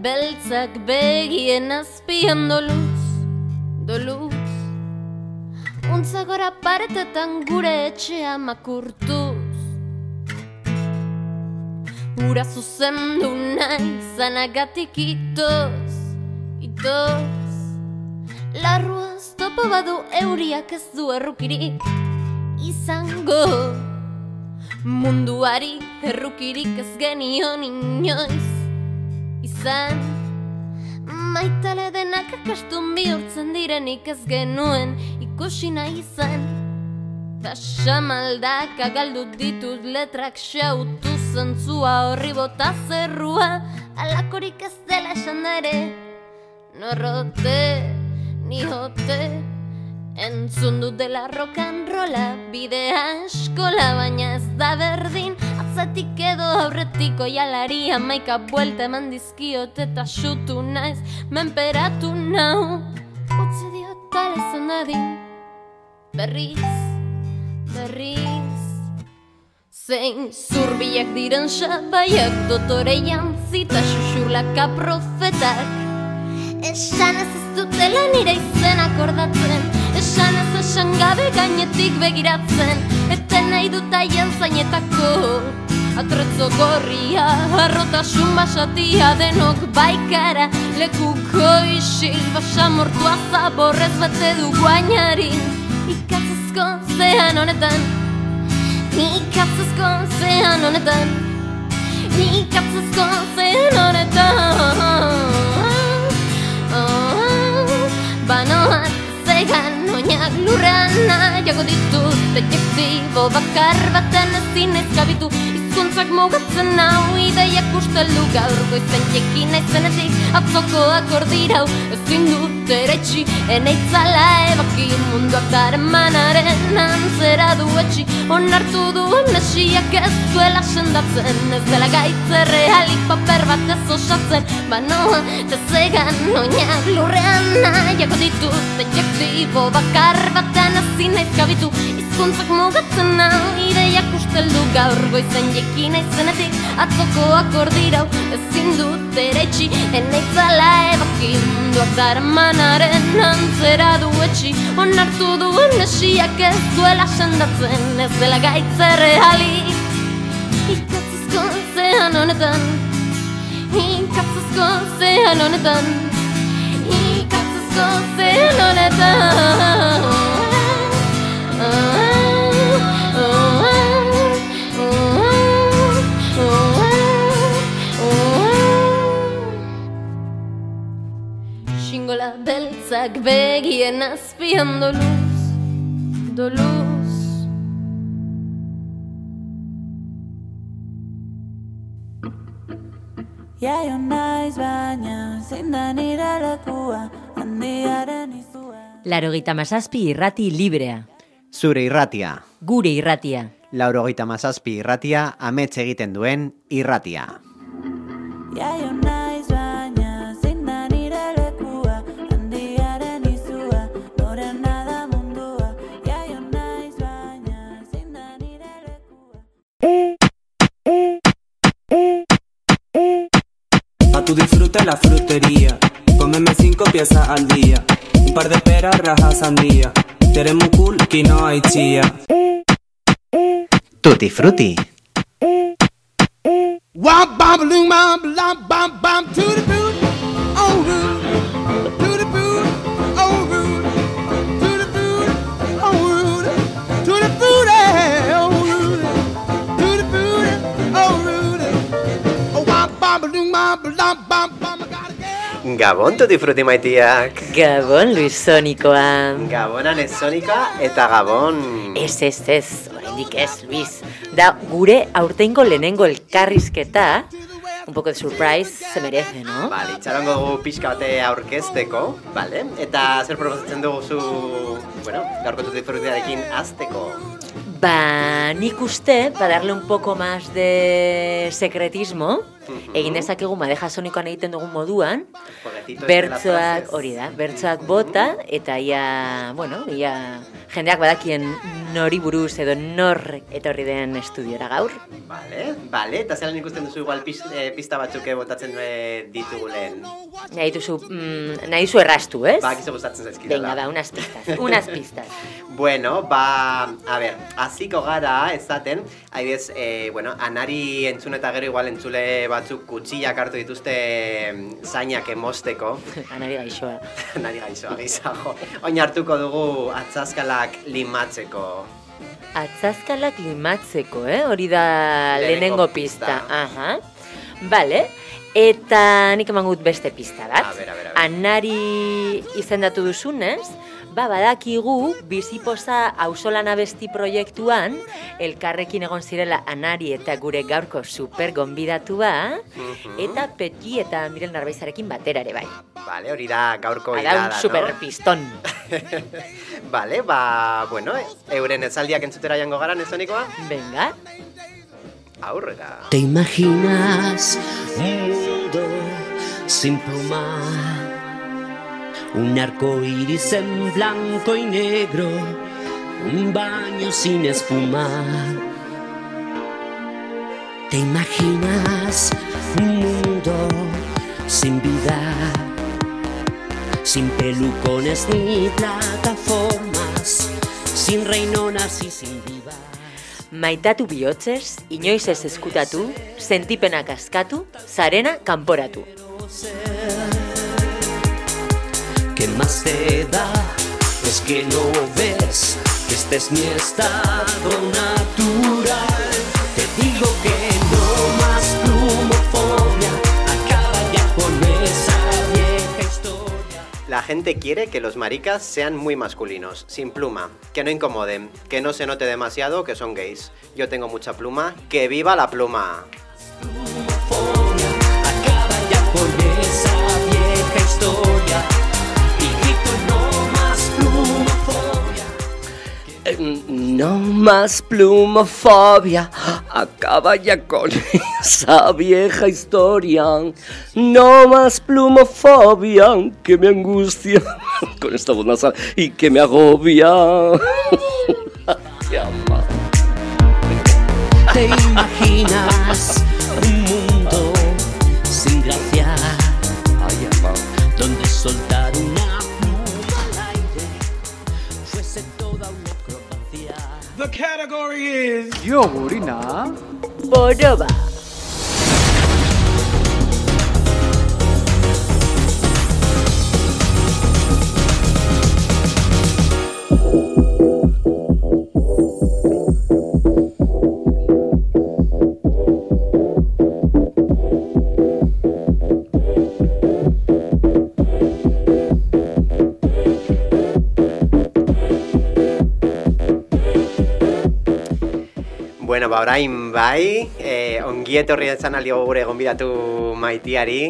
S12: Beltzak begien azpian doluz, doluz. Untza gora paretetan gure etxea makurtuz. Ura zuzendu nahi zanagatik itoz, itoz. Larruaz topo badu euriak ez du errukirik izango. Munduari errukirik ez genion inoiz izan Maitale denak akastun bihurtzen direnik ez genuen ikusi nahi izan Ta xamaldak agaldu ditut letrak xautu zentzua horri bota zerrua. Alakorik ez dela esan da ere Norrote, ni hote Entzun dut dela rokanrola bidea eskola baina ez da berdin Atzatik edo aurretiko jalari amaika buelta eman dizkiot eta xutu naiz menperatu nau. Utzi diot izan dadin berriz, berriz. Zein zurbiak diren xabaiak dotore jantzita xuxurlaka profetak. Esan ez ez dutela nire izen akordatzen. Esan ez esan gabe gainetik begiratzen Eten nahi dut aien zainetako. Atretzo gorria, arrotasun basatia denok baikara Lekuko isil, basamortua zaborrez bete du guainarin. Ikatzezko zean honetan Ikatzezko zean honetan Ikatzezko zean honetan. Banoan zegan oinak lurrean nahiago ditut Detektibo bakar baten ezin ez Hizkuntzak mugatzen hau ideiak usteldu gaur Goizen jekin naizenetik atzokoak ordirau Ezin dut ere etxi eneitzala ebaki Munduak daren manaren antzera du etxi. Onartu duen mesiak ez duela sendatzen Ez dela gaitze realik paper bat ez osatzen. Banoa tezegan oinak lurrean nahiago ditut Detektibo bakar baten ezin naiz gabitu Hizkuntzak mugatzen hau ideiak usteldu gaur Goizen jekin naizenetik atzokoak ordirau Ezin dut ere etxi eneitzala ebaki Munduak daren manaren antzera du etxi. Onartu duen mesiak ez duela sendatzen Ez dela gaitze realik Ikatzezko zean honetan Ikatzezko zean honetan Ikatzezko zean honetan beltzak begien azpian doluz, doluz
S5: Jaio naiz baina zein da nire lekua handiaren izua
S1: Larogeita mazazpi irrati librea.
S6: Zure irratia.
S1: Gure irratia.
S6: Laurogeita mazazpi irratia amets egiten duen irratia.
S5: Jaio naiz
S13: Tú disfruta en la frutería. Cómeme cinco piezas al día. Un par de peras, rajas, sandía. Tú eres muy cool, quinoa y chía.
S6: Tutti frutti.
S4: Wop bam loom bam bam bam bam to
S6: Gabon tutti frutti maitiak.
S1: Gabon, Luis Sonikoa.
S6: Gabon Anesonika eta Gabon...
S1: Ez, ez, ez, oraindik ez, Luis. Da, gure aurtengo lehenengo elkarrizketa, un poco de surprise, se merece, no?
S6: Bale, itxarongo dugu pixka bate aurkezteko, bale? Eta zer proposatzen dugu zu, bueno, gaurko tutti fruttiarekin azteko.
S1: Ba, nik uste, para darle un poco más de secretismo, egin dezakegu madeja sonikoan egiten dugun moduan,
S6: frases.
S1: hori da, bertsoak bota, eta ia, bueno, ia, jendeak badakien nori buruz edo nor etorri den estudiora gaur.
S6: Bale, bale, eta zelan ikusten duzu igual pis, eh, pista batzuk eh, botatzen eh, ditugu lehen.
S1: Nahi duzu, mm, nahi duzu errastu, ez?
S6: Ba, gizu gustatzen zaizkidala.
S1: Venga, ba, unas pistas, unas pistas.
S6: Bueno, ba, a ber, hasiko gara ezaten, adibidez, eh, bueno, anari entzun eta gero igual entzule batzuk kutsillak hartu dituzte zainak emosteko.
S1: Anari gaixoa.
S6: Anari gaixoa gizago. Oin hartuko dugu atzazkalak limatzeko.
S1: Atzazkalak limatzeko, eh? Hori da
S6: Lehenengo
S1: lehenengo pista. Aha. Vale. Eta nik eman gut beste pista bat.
S6: A ber, a ber, a ber.
S1: Anari izendatu duzunez, ba, badakigu bizipoza auzolan abesti proiektuan, elkarrekin egon zirela Anari eta gure gaurko super gonbidatua,
S6: Mhm.
S1: eta Peti eta Miren Narbaizarekin batera ere bai.
S6: Vale, hori da gaurko
S1: Ada
S6: hilada,
S1: un
S6: no?
S1: super piston.
S6: Vale, ba, bueno, euren etzaldiak entzutera jango gara nezonikoa?
S1: Venga.
S8: ¿Te imaginas un mundo sin pluma? Un arco iris en blanco y negro, un baño sin espuma. ¿Te imaginas un mundo sin vida? Sin pelucones ni plataformas, sin reinonas y sin divas.
S1: Maitatu bihotzez, inoiz ez eskutatu, sentipenak askatu, zarena kanporatu.
S8: ¿Qué más te da? Es que no ves que este es mi estado natural. Te digo que
S6: La gente quiere que los maricas sean muy masculinos, sin pluma, que no incomoden, que no se note demasiado que son gays. Yo tengo mucha pluma, que viva la pluma.
S8: No más plumofobia.
S14: Acaba ya con esa vieja historia. No más plumofobia, que me angustia con esta voz y que me agobia. ¿Te
S8: imaginas
S4: category is
S2: Yogurina.
S1: Boroba.
S6: Ba, orain bai, eh, ongi etorri etzan aldio gure gonbidatu maitiari.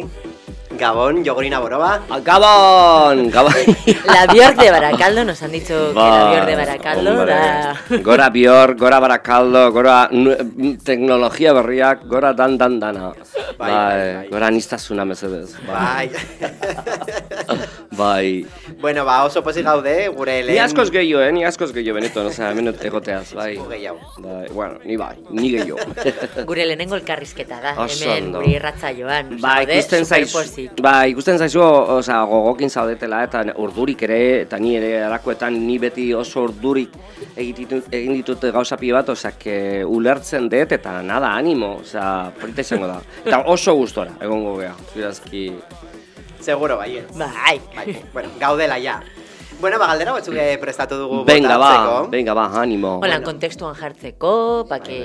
S6: Gabon, jogorina boroba.
S14: Gabon, Gabon.
S1: La Bjork de Barakaldo, nos han dicho que la
S14: Bai,
S1: Bjork de Barakaldo
S14: hombre.
S1: da...
S14: Gora Bior, gora Barakaldo, gora teknologia berriak, gora dan dan dana. Bai, gora niztasuna mesedez.
S6: Bai.
S14: Bai.
S6: Bueno, ba, oso pozik gaude, gure lehen...
S14: Ni askoz gehiago, eh? Ni askoz gehiago, benetan, osea, hemen egoteaz, bai.
S6: gehiago.
S14: Bai, bueno, ni bai, ni gehiago.
S1: Gure lehenengo elkarrizketa da,
S14: Oso
S1: hemen
S14: ondo.
S1: gure irratza joan.
S14: Ba, ikusten zaizu, ba, ikusten zaizu, osea, gogokin zaudetela, eta urdurik ere, eta ni ere arakoetan ni beti oso urdurik egin ditut, gauza pilo bat, osea, que ulertzen dut, eta nada, animo, osea, polita izango da. Eta oso gustora, egongo gea, zirazki...
S6: Seguro, bai.
S1: Bai.
S6: bai. Bueno, gaudela ja. Bueno, ba, galdera batzuk eh, prestatu dugu
S14: Venga, ba,
S6: botatzeko.
S14: venga, ba, animo.
S1: Holan kontekstuan jartzeko, bake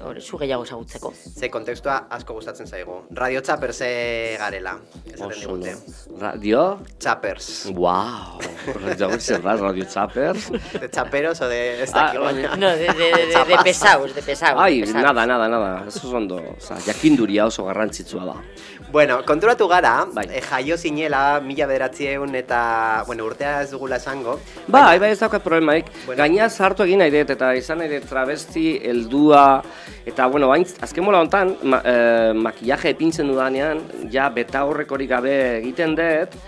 S1: hori zu gehiago ezagutzeko.
S6: Ze kontekstua asko gustatzen zaigu. Radio Chappers eh, garela. Esaten
S14: Oso
S6: digute.
S14: ondo. Radio?
S6: Chappers.
S14: Wow, radio zerra, radio Chappers.
S6: De chaperos o de... Ez
S14: Ah.
S1: No, de, de, de, de, de pesaus, de pesaus.
S14: Ai,
S1: de pesaus.
S14: nada, nada, nada, eso ondo, oza, jakinduria oso garrantzitsua da.
S6: Bueno, konturatu gara, eh, jaio zinela, mila bederatzieun eta, bueno, urtea ez dugula esango.
S14: Ba, bai, ez daukat problemaik. Gaina sartu egin nahi dut, eta izan nahi dut travesti, heldua, eta, bueno, bain, azken mola hontan, ma, eh, makillaje epintzen dudanean, ja, beta horrek hori gabe egiten dut,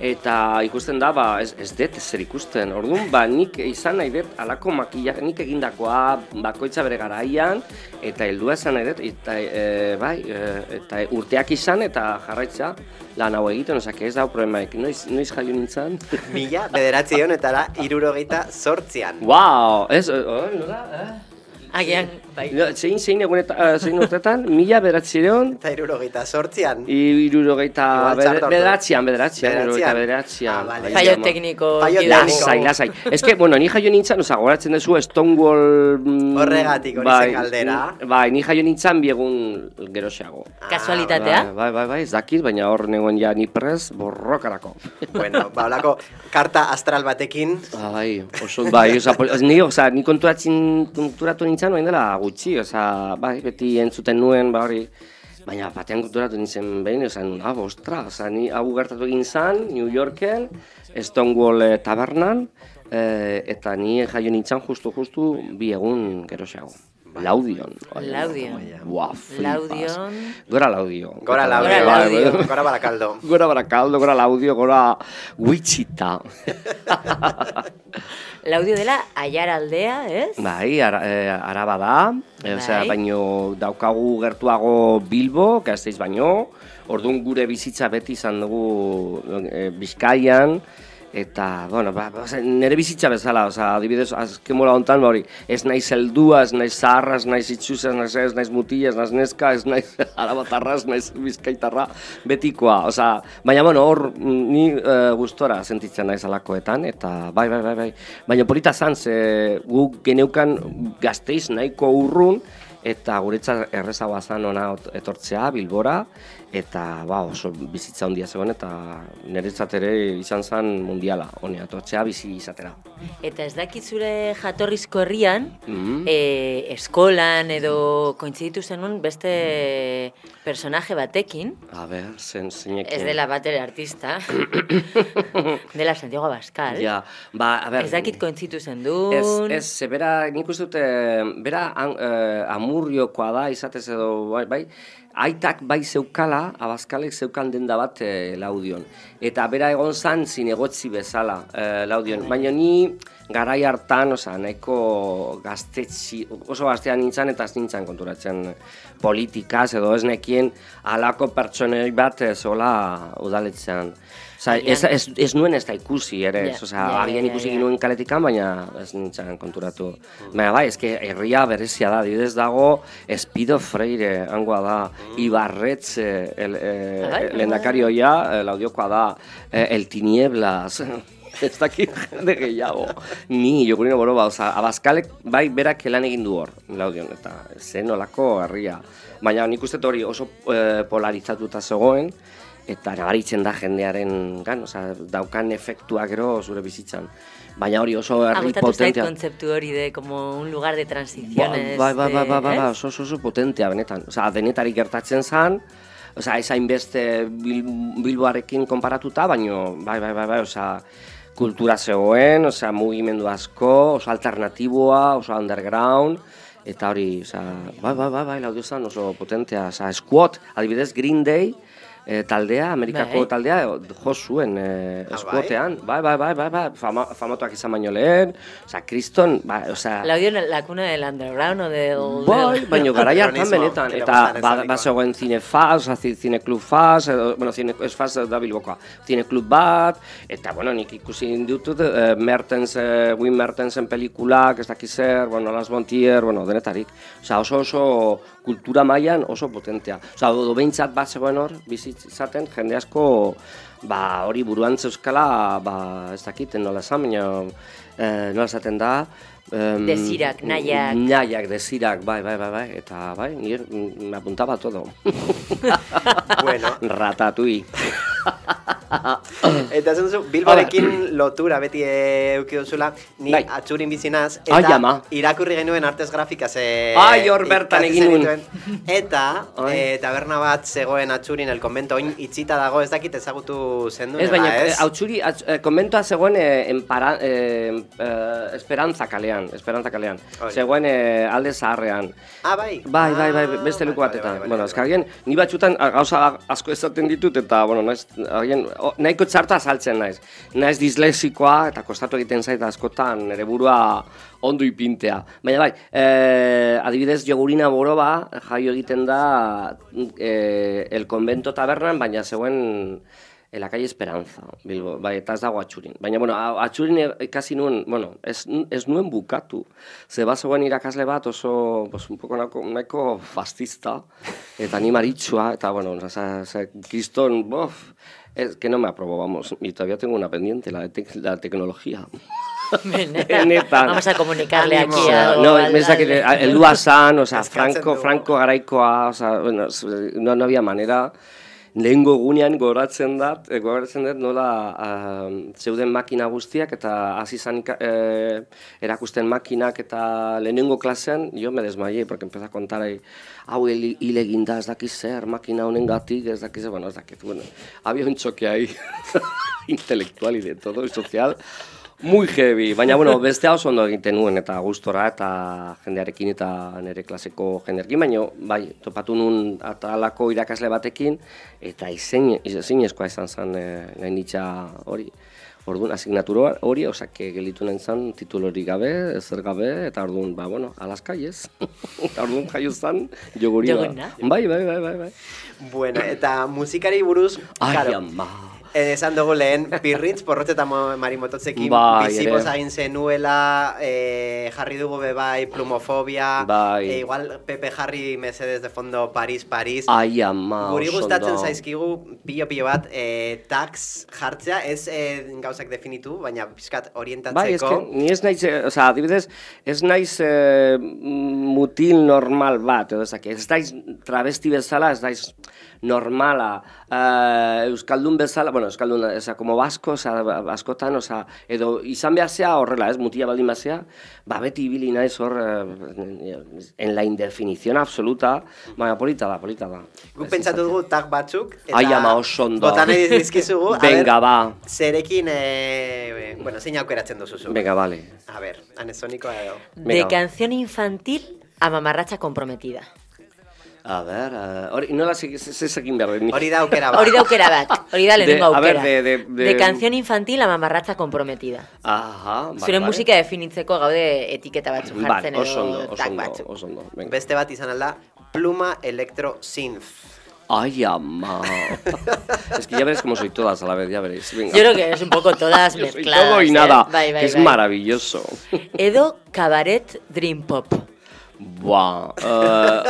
S14: eta ikusten da, ba, ez, ez dut zer ikusten. Orduan, ba, nik izan nahi dut, alako makillaje, nik egindakoa bakoitza bere garaian, eta heldua izan nahi dut, eta, e, bai, e, eta urteak izan, eta jarraitza lan hau egiten, que ez dau problemaik. Noiz, noiz jaio nintzen?
S6: Mila bederatzieun eta da, irurogeita sortzian.
S14: Wow, ez, oh, nola, eh?
S1: Agian, bai.
S14: No, zein, zein eguneta, uh, zein urtetan, mila bederatzireon,
S6: Eta irurogeita sortzian.
S14: irurogeita
S6: Igual
S14: beder,
S6: txarto hartu.
S14: bederatzian, bederatzian,
S6: Bederatzian.
S14: irurogeita bederatzian.
S6: Ah, vale.
S14: Bai,
S1: Fallo
S14: ama.
S1: tekniko.
S6: Fallo
S1: gidoniko.
S14: Lasai, lasai. Ez que, bueno, ni jaio nintzen, oza, goratzen duzu Stonewall... mm,
S6: Horregatik, hori zen galdera.
S14: Bai, ni jaio nintzen biegun geroxeago.
S1: Kasualitatea?
S14: Bai, bai, bai, bai, ez dakit, baina hor negoen ja ni prez borrokarako.
S6: Bueno, ba, holako karta astral batekin.
S14: Bai, oso, bai, oza, ni, oza, ni konturatzen, konturatu nintzen, orain dela gutxi, oza, bai, beti entzuten nuen, ba hori, baina batean konturatu nintzen behin, oza, ah, ostra, oza, ni hau gertatu egin zan, New Yorken, Stonewall eh, tabernan, eh, eta ni jaio nintzen justu-justu bi egun geroxeago. Laudion. Oi,
S1: Laudion.
S14: Buah.
S1: Laudion.
S14: Gora laudio.
S6: Gora laudio,
S14: Bai, bai,
S6: laudio,
S14: bai.
S6: gora barakaldo.
S14: Gora Barakaldo, gora laudio, gora Wichita.
S1: Laudio dela Aiaraldea, ez?
S14: Bai, ara, e, araba da, e, osea,
S1: Bai.
S14: baino daukagu gertuago Bilbo, gazteiz baino, orduan gure bizitza beti izan dugu e, Bizkaian, eta, bueno, ba, ba, nire bizitza bezala, osea, adibidez, azken mola hontan, ba, hori, ez naiz heldua, ez naiz zaharra, ez naiz itxusa, ez naiz, ez naiz mutila, ez naiz neska, ez naiz arabatarra, ez naiz bizkaitarra, betikoa, osea, baina, bueno, hor, ni e, gustora sentitzen naiz alakoetan, eta, bai, bai, bai, bai, baina polita zan, ze guk geneukan gazteiz nahiko urrun, eta guretzat errezagoa zan ona etortzea Bilbora, eta ba, oso bizitza handia zegoen, eta niretzat ere izan zen mundiala, honea etortzea bizi izatera.
S1: Eta ez dakit zure jatorrizko herrian,
S14: Mhm.
S1: eh, eskolan edo kointziditu zenun beste personaje batekin,
S14: A ber, zen zeinekin.
S1: ez dela bat ere artista, dela Santiago Abascal.
S14: Ja, ba, a ber,
S1: Ez dakit kointzitu zen
S14: Ez, ez, ze bera, nik uste dute, bera an, eh, amurriokoa da, izatez edo, bai, bai, aitak bai zeukala, abaskalek zeukan denda bat eh, laudion. Eta bera egon zan zinegotzi bezala eh, laudion. Baina ni garai hartan, oza, nahiko gaztetzi, oso gaztean nintzen eta ez nintzen konturatzen politikaz edo ez nekien alako pertsonei bat eh, zola udaletzean. Osa, ez, ez, ez nuen ez da ikusi ere, osea,
S1: ja, ja,
S14: agian ikusi
S1: ja.
S14: ginuen kaletikan, baina ez nintzen konturatu. Baina bai, eske herria berezia da, adibidez dago Espido Freire, hangoa da, Ibarretxe, el, eh,
S1: Bai,
S14: lehendakari hoia, eh, laudiokoa da, eh, El Tinieblas, ez dakit jende gehiago. Ni, jogurino boro ba, oza, abaskalek bai berak lan egin du hor, laudion, eta zen olako herria. Baina nik uste hori oso eh, polarizatuta zegoen, eta nabaritzen da jendearen gan, oza, daukan efektua gero zure bizitzan. Baina hori oso
S1: Ah,
S14: herri potentea.
S1: kontzeptu hori de como un lugar de
S14: Ba,
S1: transiciones.
S14: bai, bai, bai,
S1: de-
S14: bai,
S1: ez?
S14: oso, oso, oso potentea benetan. Osea, denetari gertatzen zan, osea, ez hainbeste bil, Bilboarekin konparatuta, baino, bai, bai, bai, bai, osea, kultura zegoen, osea, mugimendu asko, oso alternatiboa, oso underground, eta hori, osea, bai, bai, bai, bai, laudio zan oso potentea, osea, Squat, adibidez, Green Day, e, taldea, Amerikako
S1: Bai.
S14: taldea, e, jo zuen e, eskuotean. Bai, bai, bai, bai, bai, fama, famatuak izan baino lehen, oza, kriston, bai, oza...
S1: La odio en la cuna del underground o del...
S14: Bai,
S1: del-
S14: baino garai hartan
S6: Kronismo,
S14: benetan, eta ba, ba zegoen zine faz, oza, zine klub faz, edo, bueno, zine, ez faz da bilbokoa, zine klub bat, eta, bueno, nik ikusi ditut, eh, Mertens, eh, Wim Mertensen pelikulak, ez dakiz zer, bueno, Las Bontier, bueno, denetarik. Osa, oso oso kultura mailan oso potentea. Osa, do behintzat bat zegoen hor, bizitzaten, jende asko, ba, hori buruan zeuzkala, ba, ez dakit, nola esan, baina, eh, nola esaten da, em,
S1: Desirak, nahiak.
S14: Nahiak, desirak, bai, bai, bai, bai, eta bai, nire mm, me apuntaba todo.
S6: Bueno.
S14: Ratatui.
S6: Eta esan zu, Bilborekin lotura beti euki duzula, ni
S14: Bai.
S6: atxurin bizinaz,
S14: Ai,
S6: eta
S14: ama.
S6: irakurri genuen artez grafikaz eh,
S14: Ai, hor bertan egin nuen.
S6: Eta eh, taberna bat zegoen atxurin el konbento, oin itxita dago, ez dakit ezagutu zendu
S14: Ez, baina,
S6: ez?
S14: eh, hautsuri, hauts- eh, konbentoa zegoen eh, en para, eh, eh, Esperantza kalean, Esperantza kalean. Zegoen eh, alde zaharrean.
S6: Ah, bai.
S14: Bai, bai, bai, beste leku batetan. bueno, eska agian, ni batzutan a- gauza asko esaten ditut eta, bueno, naiz, agian, o, nahiko txarta saltzen naiz. Naiz dislexikoa eta kostatu egiten zait askotan nere burua ondo ipintea. Baina bai, eh, adibidez, jogurina boroba jaio egiten da eh, el convento tabernan, baina zegoen en la calle Esperanza, Bilbo, bai, eta ez dago atxurin. Baina, bueno, atxurin e- ikasi nuen, bueno, ez, ez nuen bukatu. Ze bazegoen irakasle bat oso, pues, un poco nahiko, nahiko fascista, eta animaritsua, eta, bueno, o sea, o sea, kriston, bof, es que no me aprobó, vamos, y todavía tengo una pendiente, la de tec- la tecnología. Benetan.
S1: Vamos a comunicarle aquí
S14: Osea,
S1: algo.
S14: no,
S1: al-
S14: dakit,
S1: al-
S14: el Duasan, o sea, Franco. Franco garaikoa, o sea, bueno, no, no había manera, lehengo egunean goratzen dat, eh, goratzen dut nola ah, zeuden makina guztiak eta hasi zan ika- eh, erakusten makinak eta lehenengo klasean, jo me desmayé, porque empezó a contar ahí, hau hil hil egin da, ez dakiz zer, makina honen gatik, ez dakiz bueno, ez dakit, bueno, había un choque ahí, intelectual y de todo, y social, Muy heavy, baina bueno, beste oso ondo egiten nuen eta gustora eta jendearekin eta nire klaseko jendearekin, baina bai, topatu nun atalako irakasle batekin eta izen, izinezkoa izan zen e, gainitza hori. Orduan, asignatura hori, osake gelitu nahi zen, titulori gabe, ezer gabe, eta orduan, ba, bueno, alaskai ez. eta orduan jaio zen, joguria.
S6: Joguna.
S14: Bai, bai, bai, bai, bai.
S6: Bueno, eta musikari buruz,
S14: Ai,
S6: claro,
S14: ama.
S6: Eh, esan dugu lehen, pirritz, porrotz eta mo- marimototzekin
S14: Bai,
S6: bizipoz egin zenuela, eh, jarri dugu bebai plumofobia,
S14: Bai.
S6: eh, igual Pepe jarri Mercedes de fondo Paris, Paris.
S14: Ai, ama,
S6: Guri gustatzen zaizkigu pilo-pilo bat eh, tax jartzea, ez eh, gauzak definitu, baina pixkat orientatzeko.
S14: Bai, eske, ni ez naiz, eh, osea, adibidez, ez naiz eh, mutil normal bat, edo ez naiz travesti bezala, ez naiz normala, eh, euskaldun bezala, bueno, euskaldun, eza, como basko, osea, askotan, osea, edo izan behar zea horrela, ez, mutila baldin bazea, ba, beti ibili naiz hor, eh, en la indefinición absoluta, baina polita da, polita da.
S6: Guk pentsatu dugu tag batzuk, eta
S14: Ai, ama, oso ondo.
S6: bota nahi dizkizugu, a
S14: Venga, ba.
S6: zerekin, eh, bueno, zein aukeratzen duzu zu.
S14: Venga, vale.
S6: A ver, anezonikoa edo.
S1: De canción infantil a mamarracha comprometida.
S14: A ber, eh, hori, nola zezekin behar den.
S6: Hori da aukera bat.
S1: Hori da aukera bat, hori da lehenengo
S14: a ver,
S1: aukera.
S14: de- de- de-
S1: De canción infantil a mamarracha comprometida.
S14: Aha, vale,
S1: Zure
S14: vale.
S1: musika definitzeko gaude etiketa batzuk
S14: Vale,
S1: jartzen
S14: oso
S1: edo
S14: ondo, oso
S1: tag
S14: ondo,
S1: batzuk.
S14: oso ondo. Venga.
S6: Beste bat izan alda, pluma electro synth.
S14: Ay, ama. es que ya veréis cómo soy todas a la vez, ya veréis. Venga.
S1: Yo creo que es un poco todas
S14: Yo soy
S1: mezcladas,
S14: todo y
S1: ¿eh?
S14: nada,
S1: Bai, bai,
S14: que es
S1: bai.
S14: maravilloso.
S1: Edo cabaret dream pop.
S14: Buah, eh,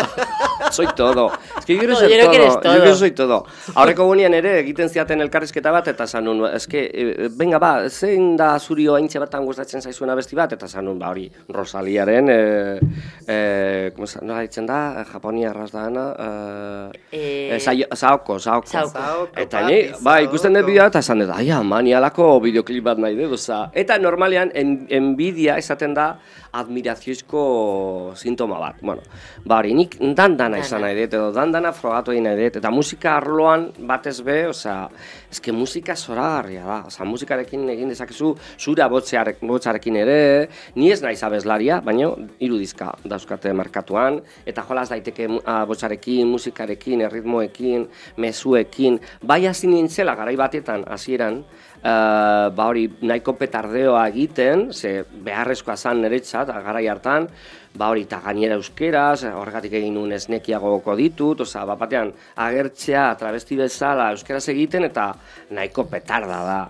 S14: soy todo. Es que yo quiero
S1: No,
S14: ser
S1: yo creo
S14: todo.
S1: que
S14: Yo
S1: todo.
S14: quiero soy todo. Aurreko gunean ere egiten ziaten elkarrizketa bat eta esan nun, eske, eh, venga ba, zein da zurio haintxe batan gustatzen zaizuena besti bat eta esan nun, ba hori, Rosaliaren, eh, eh, como sa- nola ditzen da, Japonia arras da ana, eh,
S1: Eh,
S14: eh, saio- Saoko, Saoko.
S1: Saoko.
S14: Eta ni, ba, ikusten dut bideoa eta esan dut, ai, ama, ni alako bideoklip bat nahi dut. Eta normalean, en, envidia esaten da, admiraziozko sintoma bat. Bueno, ba hori, nik dan-dana izan nahi dut, edo dan-dana frogatu egin nahi dut, eta musika arloan batez be, osea, eske musika zoragarria da, osea, musikarekin egin dezakezu, zura botzearek, botzarekin ere, ni ez naiz abeslaria, baina hiru dizka dauzkate markatuan, eta jolas daiteke ah, botzarekin, musikarekin, erritmoekin, mezuekin, bai hasi nintzela garai batetan hasieran, eh, ba hori nahiko petardeoa egiten, ze beharrezkoa zan niretzat, garai hartan, ba hori eta gainera euskeraz, horregatik egin nuen esnekiagoko ditut, osea, bat batean agertzea travesti bezala euskeraz egiten eta nahiko petarda da.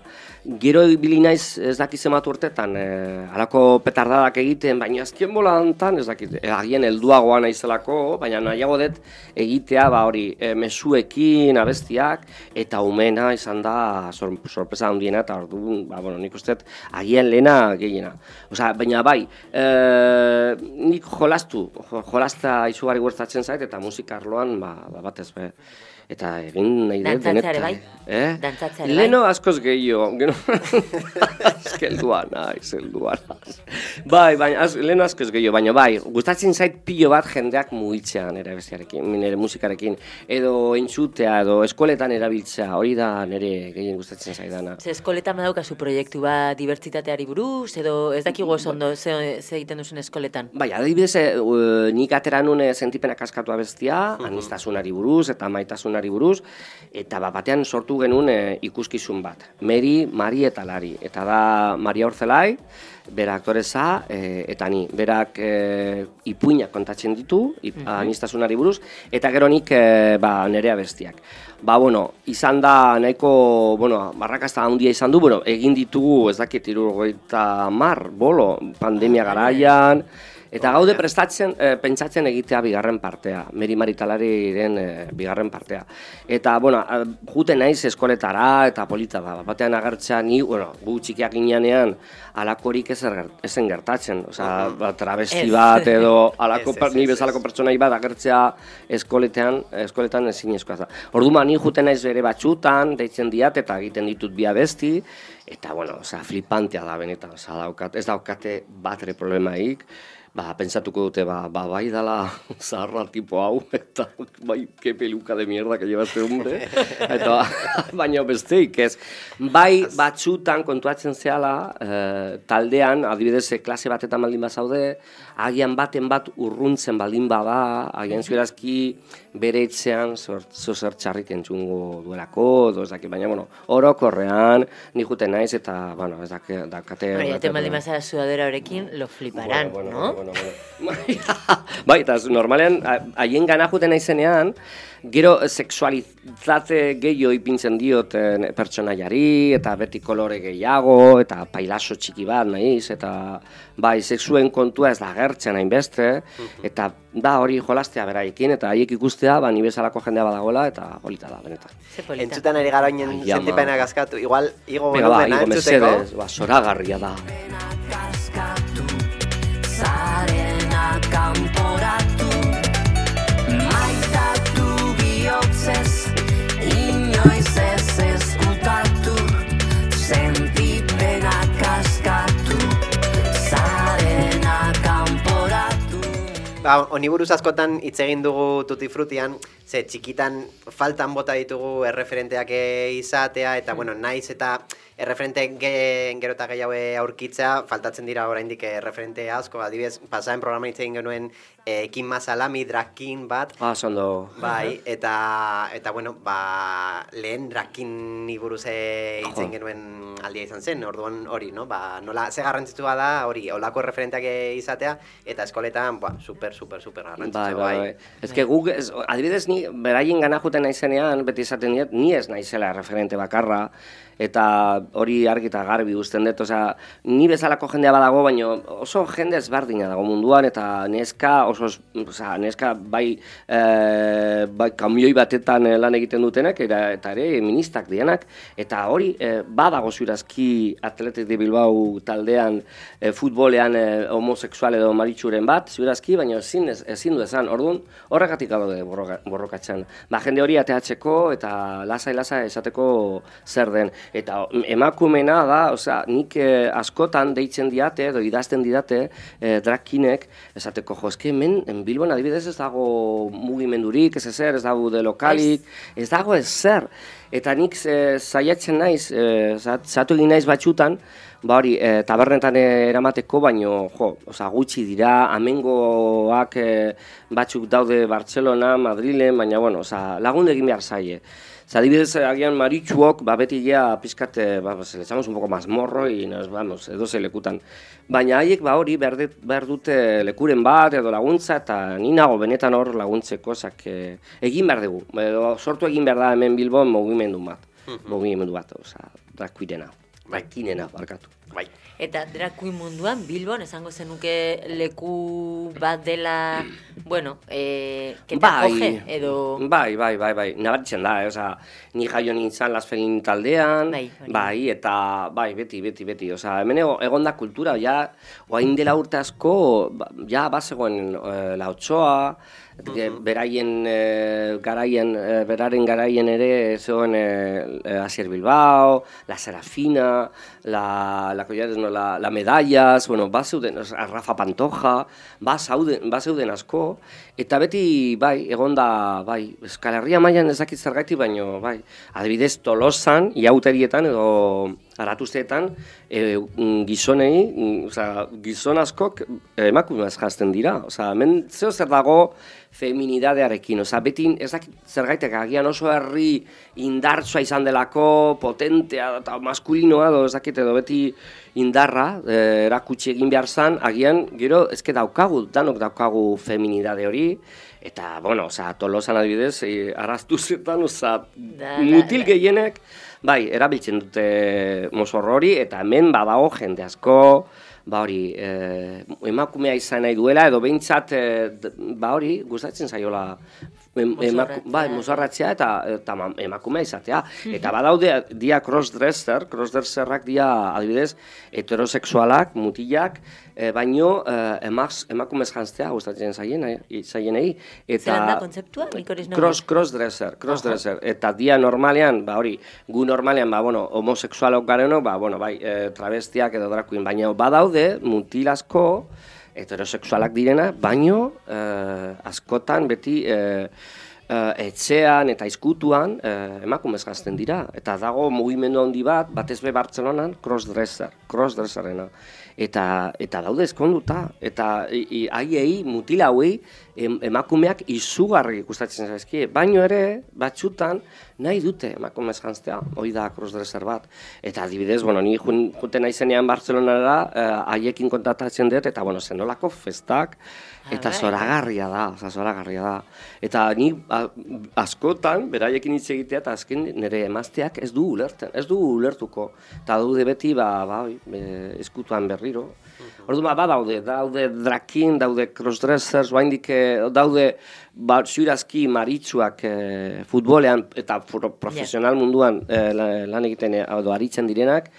S14: Gero ibili naiz ez dakit zenbat urtetan, eh, halako petardadak egiten, baina azken bola hontan ez dakit, eh, agian helduagoa naizelako, baina nahiago dut egitea ba hori, eh, mezuekin, abestiak eta umena izan da sor, sorpresa handiena eta orduan, ba bueno, nik uste agian lehena gehiena. Osea, baina bai, eh, nik jolastu, jo- jolasta izugarri gustatzen zait eta musika arloan ba, ba batez be eta egin nahi dut
S1: Dantzatzea ere
S14: benetan.
S1: bai?
S14: Eh?
S1: Dantzatzea ere bai?
S14: Leno askoz gehiago, gero, eskeldua naiz, heldua. Bai, baina, az, leno askoz gehiago, baina bai, gustatzen zait pilo bat jendeak mugitzea nire bestiarekin, nire musikarekin, edo entzutea, edo eskoletan erabiltzea, hori da nire gehien gustatzen zaidana.
S1: Ze eskoletan badaukazu proiektu bat dibertsitateari buruz, edo ez dakigu oso ondo ze, ze egiten duzun eskoletan?
S14: Bai, adibidez, uh, nik atera nun eh, sentipenak askatu abestia, anistasunari buruz eta maitasunari buruz, eta bat batean sortu genuen eh, ikuskizun bat. Meri, Mari eta Lari. Eta da Maria Orzelai, bera aktoreza, eh, eta ni. Berak eh, ipuinak kontatzen ditu, ip,
S15: Mhm.
S14: anistasunari buruz, eta gero nik eh, ba, nire abestiak. Ba, bueno, izan da nahiko, bueno, barrakazta handia izan du, bueno, egin ditugu, ez dakit, irurogeita mar, bolo, pandemia garaian, Eta gaude prestatzen, eh, pentsatzen egitea bigarren partea, Meri Maritalariren eh, bigarren partea. Eta, bueno, juten naiz eskoletara eta polita da, batean agertzea ni, bueno, gu txikiak ginean alakorik ez ezen gertatzen, osea, ba, travesti
S15: Ez.
S14: bat edo alako
S15: Ez, ez,
S14: per- ni
S15: ez,
S14: bezalako pertsonai bat agertzea eskoletean, eskoletan ezinezkoa da. Orduma ni juten naiz bere batxutan, deitzen diat eta egiten ditut bi abesti, eta bueno, osea, flipantea da benetan, osea, daukat, ez daukate batre problemaik, ba, pentsatuko dute, ba, ba bai dala zaharra tipo hau, eta bai, ke peluka de mierda que lleva este hombre, eta baina besteik ez. Bai, batzutan kontuatzen zehala, eh, taldean, adibidez, eh, klase batetan baldin bazaude, agian baten bat urruntzen baldin bada, agian zuerazki bere etxean zozer txarrik entzungo duelako, edo ez dakit, baina, bueno, orokorrean, ni juten naiz, eta, bueno, ez dakate...
S1: Hori,
S14: dakate-
S1: eten baldin bazara sudadera horekin, lo fliparán,
S14: Bueno,
S1: no?
S14: bueno, Bai, eta z- normalean, haien gana juten naizenean, gero sexualizate gehiago ipintzen diot eh, pertsonaiari, eta beti kolore gehiago, eta pailaso txiki bat naiz, eta bai, sexuen kontua ez da agertzen hainbeste, eta da hori jolastea beraiekin, eta haiek ikustea, ba, ni bezalako jendea badagoela, eta polita da, benetan.
S6: Entzutan ari gara oinen sentipenak askatu. Igual, igo
S14: Venga, ba,
S6: volumena
S14: igo
S6: entzuteko.
S14: mesedez, ba, zoragarria da.
S8: Kanporatu. Maitatu bihotzez Inoiz ez ezkutatu. Sentipenak askatu Zarena kanporatu.
S6: Ba, honi buruz askotan hitz egin dugu Tutti Frutian, ze txikitan faltan bota ditugu erreferenteak izatea, eta bueno, naiz eta erreferente ge, gero eta gehiago aurkitzea, faltatzen dira oraindik erreferente asko, adibidez, pasaren programan hitz egin genuen eh, Kim king bat,
S14: Ah, zondo.
S6: Bai, eta, eta bueno, ba, lehen rakini buruz eh, hitz egin genuen aldia izan zen, orduan hori, no? Ba, nola, ze garrantzitsua da, hori, olako referenteak eh, izatea, eta eskoletan, ba, super, super, super garrantzitsua,
S14: Bai, bai, bai. Ez que guk, ez, adibidez ni, beraien gana juten naizenean, beti diet, ni ez naizela referente bakarra, eta hori argi eta garbi uzten dut, osea, ni bezalako jendea badago, baina oso jende ezberdina dago munduan, eta neska oso, osea, neska bai, e, bai kamioi batetan eh, lan egiten dutenak, eta, eta ere ministak dienak, eta hori e, badago zurazki Atletik de Bilbao taldean, e, futbolean e, homosexual edo maritxuren bat, zurazki, baina ezin, ez, ezin du esan, orduan horregatik gaude borroka, borrokatzen. Ba, jende hori ateatzeko eta lasai-lasai esateko zer den. Eta emakumena da, osea, nik eh, askotan deitzen diate, edo idazten didate, eh, drakinek, esateko, jo, eske hemen, en Bilbon adibidez ez dago mugimendurik, ez ezer, ez dago de lokalik, ez dago ezer. Eta nik eh, saiatzen naiz, eh, zat- zatu egin naiz batxutan, ba hori, eh, tabernetan eh, eramateko, baino, jo, osea, gutxi dira, amengoak eh, batzuk daude Bartzelona, Madrilen, baina, bueno, osea, lagunde egin behar zaie. Osa, adibidez, agian maritxuok, ba, beti ja, pizkat, eh, ba, se le un poco más morro, y nos vamos, edo ze lekutan. Baina haiek, ba, hori, behar, det- behar dute lekuren bat, edo laguntza, eta ni nago benetan hor laguntzeko, zak, eh, egin behar dugu. Edo, sortu egin behar da hemen Bilbon mugimendu bat. Mugimendu bat, oza, drakuirena. Drakinena, barkatu.
S6: Bai.
S1: Eta queen munduan, Bilbon, esango zenuke leku bat dela, bueno, eh, que te acoge, edo...
S14: Bai, bai, bai, bai, nabaritzen da, eh? Osa, ni jaio nintzen Las Felin taldean, bai, eta bai, beti, beti, beti, osa, hemen ego- egon da kultura, ja, oain dela urte asko, ba- ja, bazegoen eh, la otsoa, beraien eh, garaien, eh, beraren garaien ere zegoen eh, eh, Asier Bilbao, la Serafina, la, la Collares, no, la, la Medallas, bueno, ba zeuden, Rafa Pantoja, ba zauden, ba zeuden asko, eta beti, bai, egon da, bai, Euskal Herria mailan ez dakit zergatik, baino, bai, adibidez Tolosan, iauterietan edo aratuzteetan, e, mm, gizonei, mm, osea, gizon askok emakumez jazten dira, osea, hemen zeo zer dago feminidadearekin, osea, beti ez zergaitek agian oso herri indartsua izan delako, potentea eta maskulinoa, edo ez dakit edo beti indarra, e, erakutsi egin behar zan, agian, gero, ezke daukagu, danok daukagu feminidade hori, eta, bueno, osea, tolosan adibidez, e, araztu zetan,
S1: Da, da,
S14: mutil gehienek, bai, erabiltzen dute mozor hori, eta hemen badago jende asko, ba hori, eh, emakumea izan nahi duela, edo behintzat, eh, d- ba hori, gustatzen zaiola, emaku, bai, mozorratzea eta, eta ma- emakumea izatea. Eta badaude, dia crossdresser, crossdresserrak dia, adibidez, heterosexualak, mutilak, eh, baino eh, emaz, emakumez jantzea gustatzen zaien, zaienei. Eta
S1: Zeran da kontzeptua?
S14: Cross, crossdresser, crossdresser. Eta dia normalean, ba hori, gu normalean, ba, bueno, homosexualok garenok, ba, bueno, bai, e, travestiak edo drag queen, baina badaude, mutil asko, heterosexualak direna, baino, eh, askotan beti, eh, eh, etxean eta izkutuan eh, emakumez gazten dira. Eta dago mugimendu handi bat, batez be Bartzelonan, crossdresser, crossdresserena. Eta, eta daude ezkonduta, eta i- haiei, mutil hauei, em, emakumeak izugarri gustatzen zaizkie. Baino ere, batxutan, nahi dute emakumez jantztea, hoi da crossdresser bat. Eta adibidez, bueno, ni juten naizenean Bartzelonara, eh, haiekin kontatatzen dut, eta bueno, zenolako festak, eta zoragarria da, oza, zoragarria da. Eta ni a, askotan, beraiekin hitz egitea, eta azken nire emazteak ez du ulertzen, ez du ulertuko. Eta daude beti, ba, ba, e, eskutuan berriro. Orduan, ba, badaude, daude drakin, daude crossdressers, oraindik eh, daude ba, ziurazki maritsuak eh, futbolean eta pro- profesional munduan la- lan egiten edo aritzen direnak,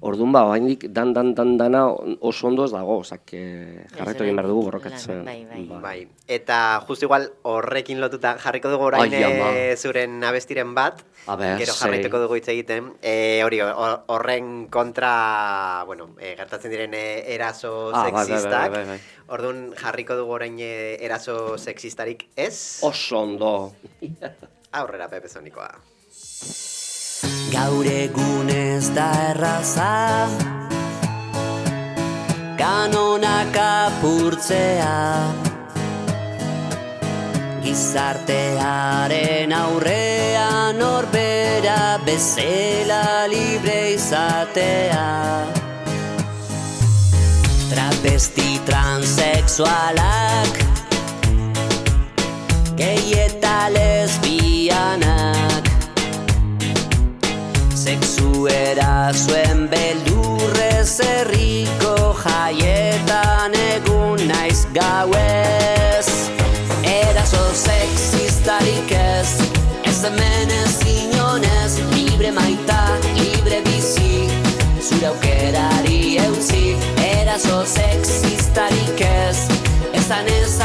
S14: Orduan ba, oraindik dan dan dan dana oso ondo ez dago, osak jarraitu egin behar dugu borrokatzen.
S1: Bai, bai.
S6: Bai. Eta justu igual horrekin lotuta jarriko dugu orain
S14: Ai, ama.
S6: eh, zuren abestiren bat.
S14: A ber,
S6: Gero jarraituko dugu hitz egiten. E, hori, hor- horren kontra, bueno, e, gertatzen diren eraso
S14: Ah, bai, bai, bai,
S6: sexistak.
S14: bai, bai.
S6: Orduan jarriko dugu orain eraso sexistarik ez.
S14: Oso ondo.
S6: Aurrera Pepe Sonikoa.
S8: Gaur egun ez da erraza. Kanonak apurtzea. Gizartearen aurrean norbera bezela libre izatea. Travesti transexualak Gay eta lesbianak Sexu erasoen beldurrez herriko jaietan egun naiz gauez. Eraso sexistarik ez, ez hemen ez inonez Libre maita, libre bizi, zure aukerari eutzi Eraso sexistarik ez, ezan ezazu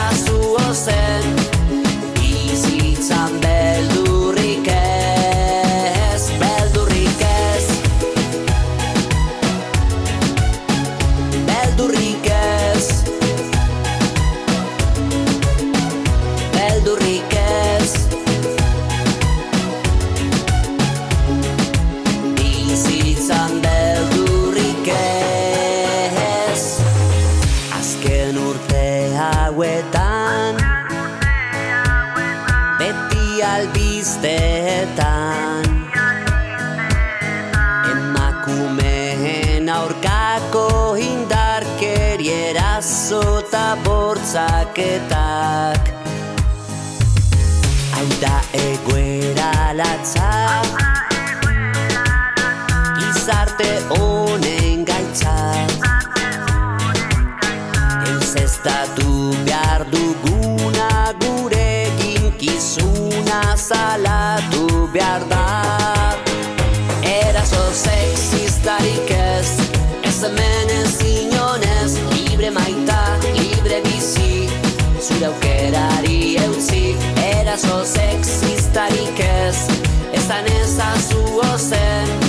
S8: bortzaketak Hau da egoera latza. Gizarte honen gaitzat Euzestatu behar duguna gure ginkizuna salatu behar da. Eraso sexistarik ez, ez hemen Eraso sexistarik ez, ezan ezazu ozen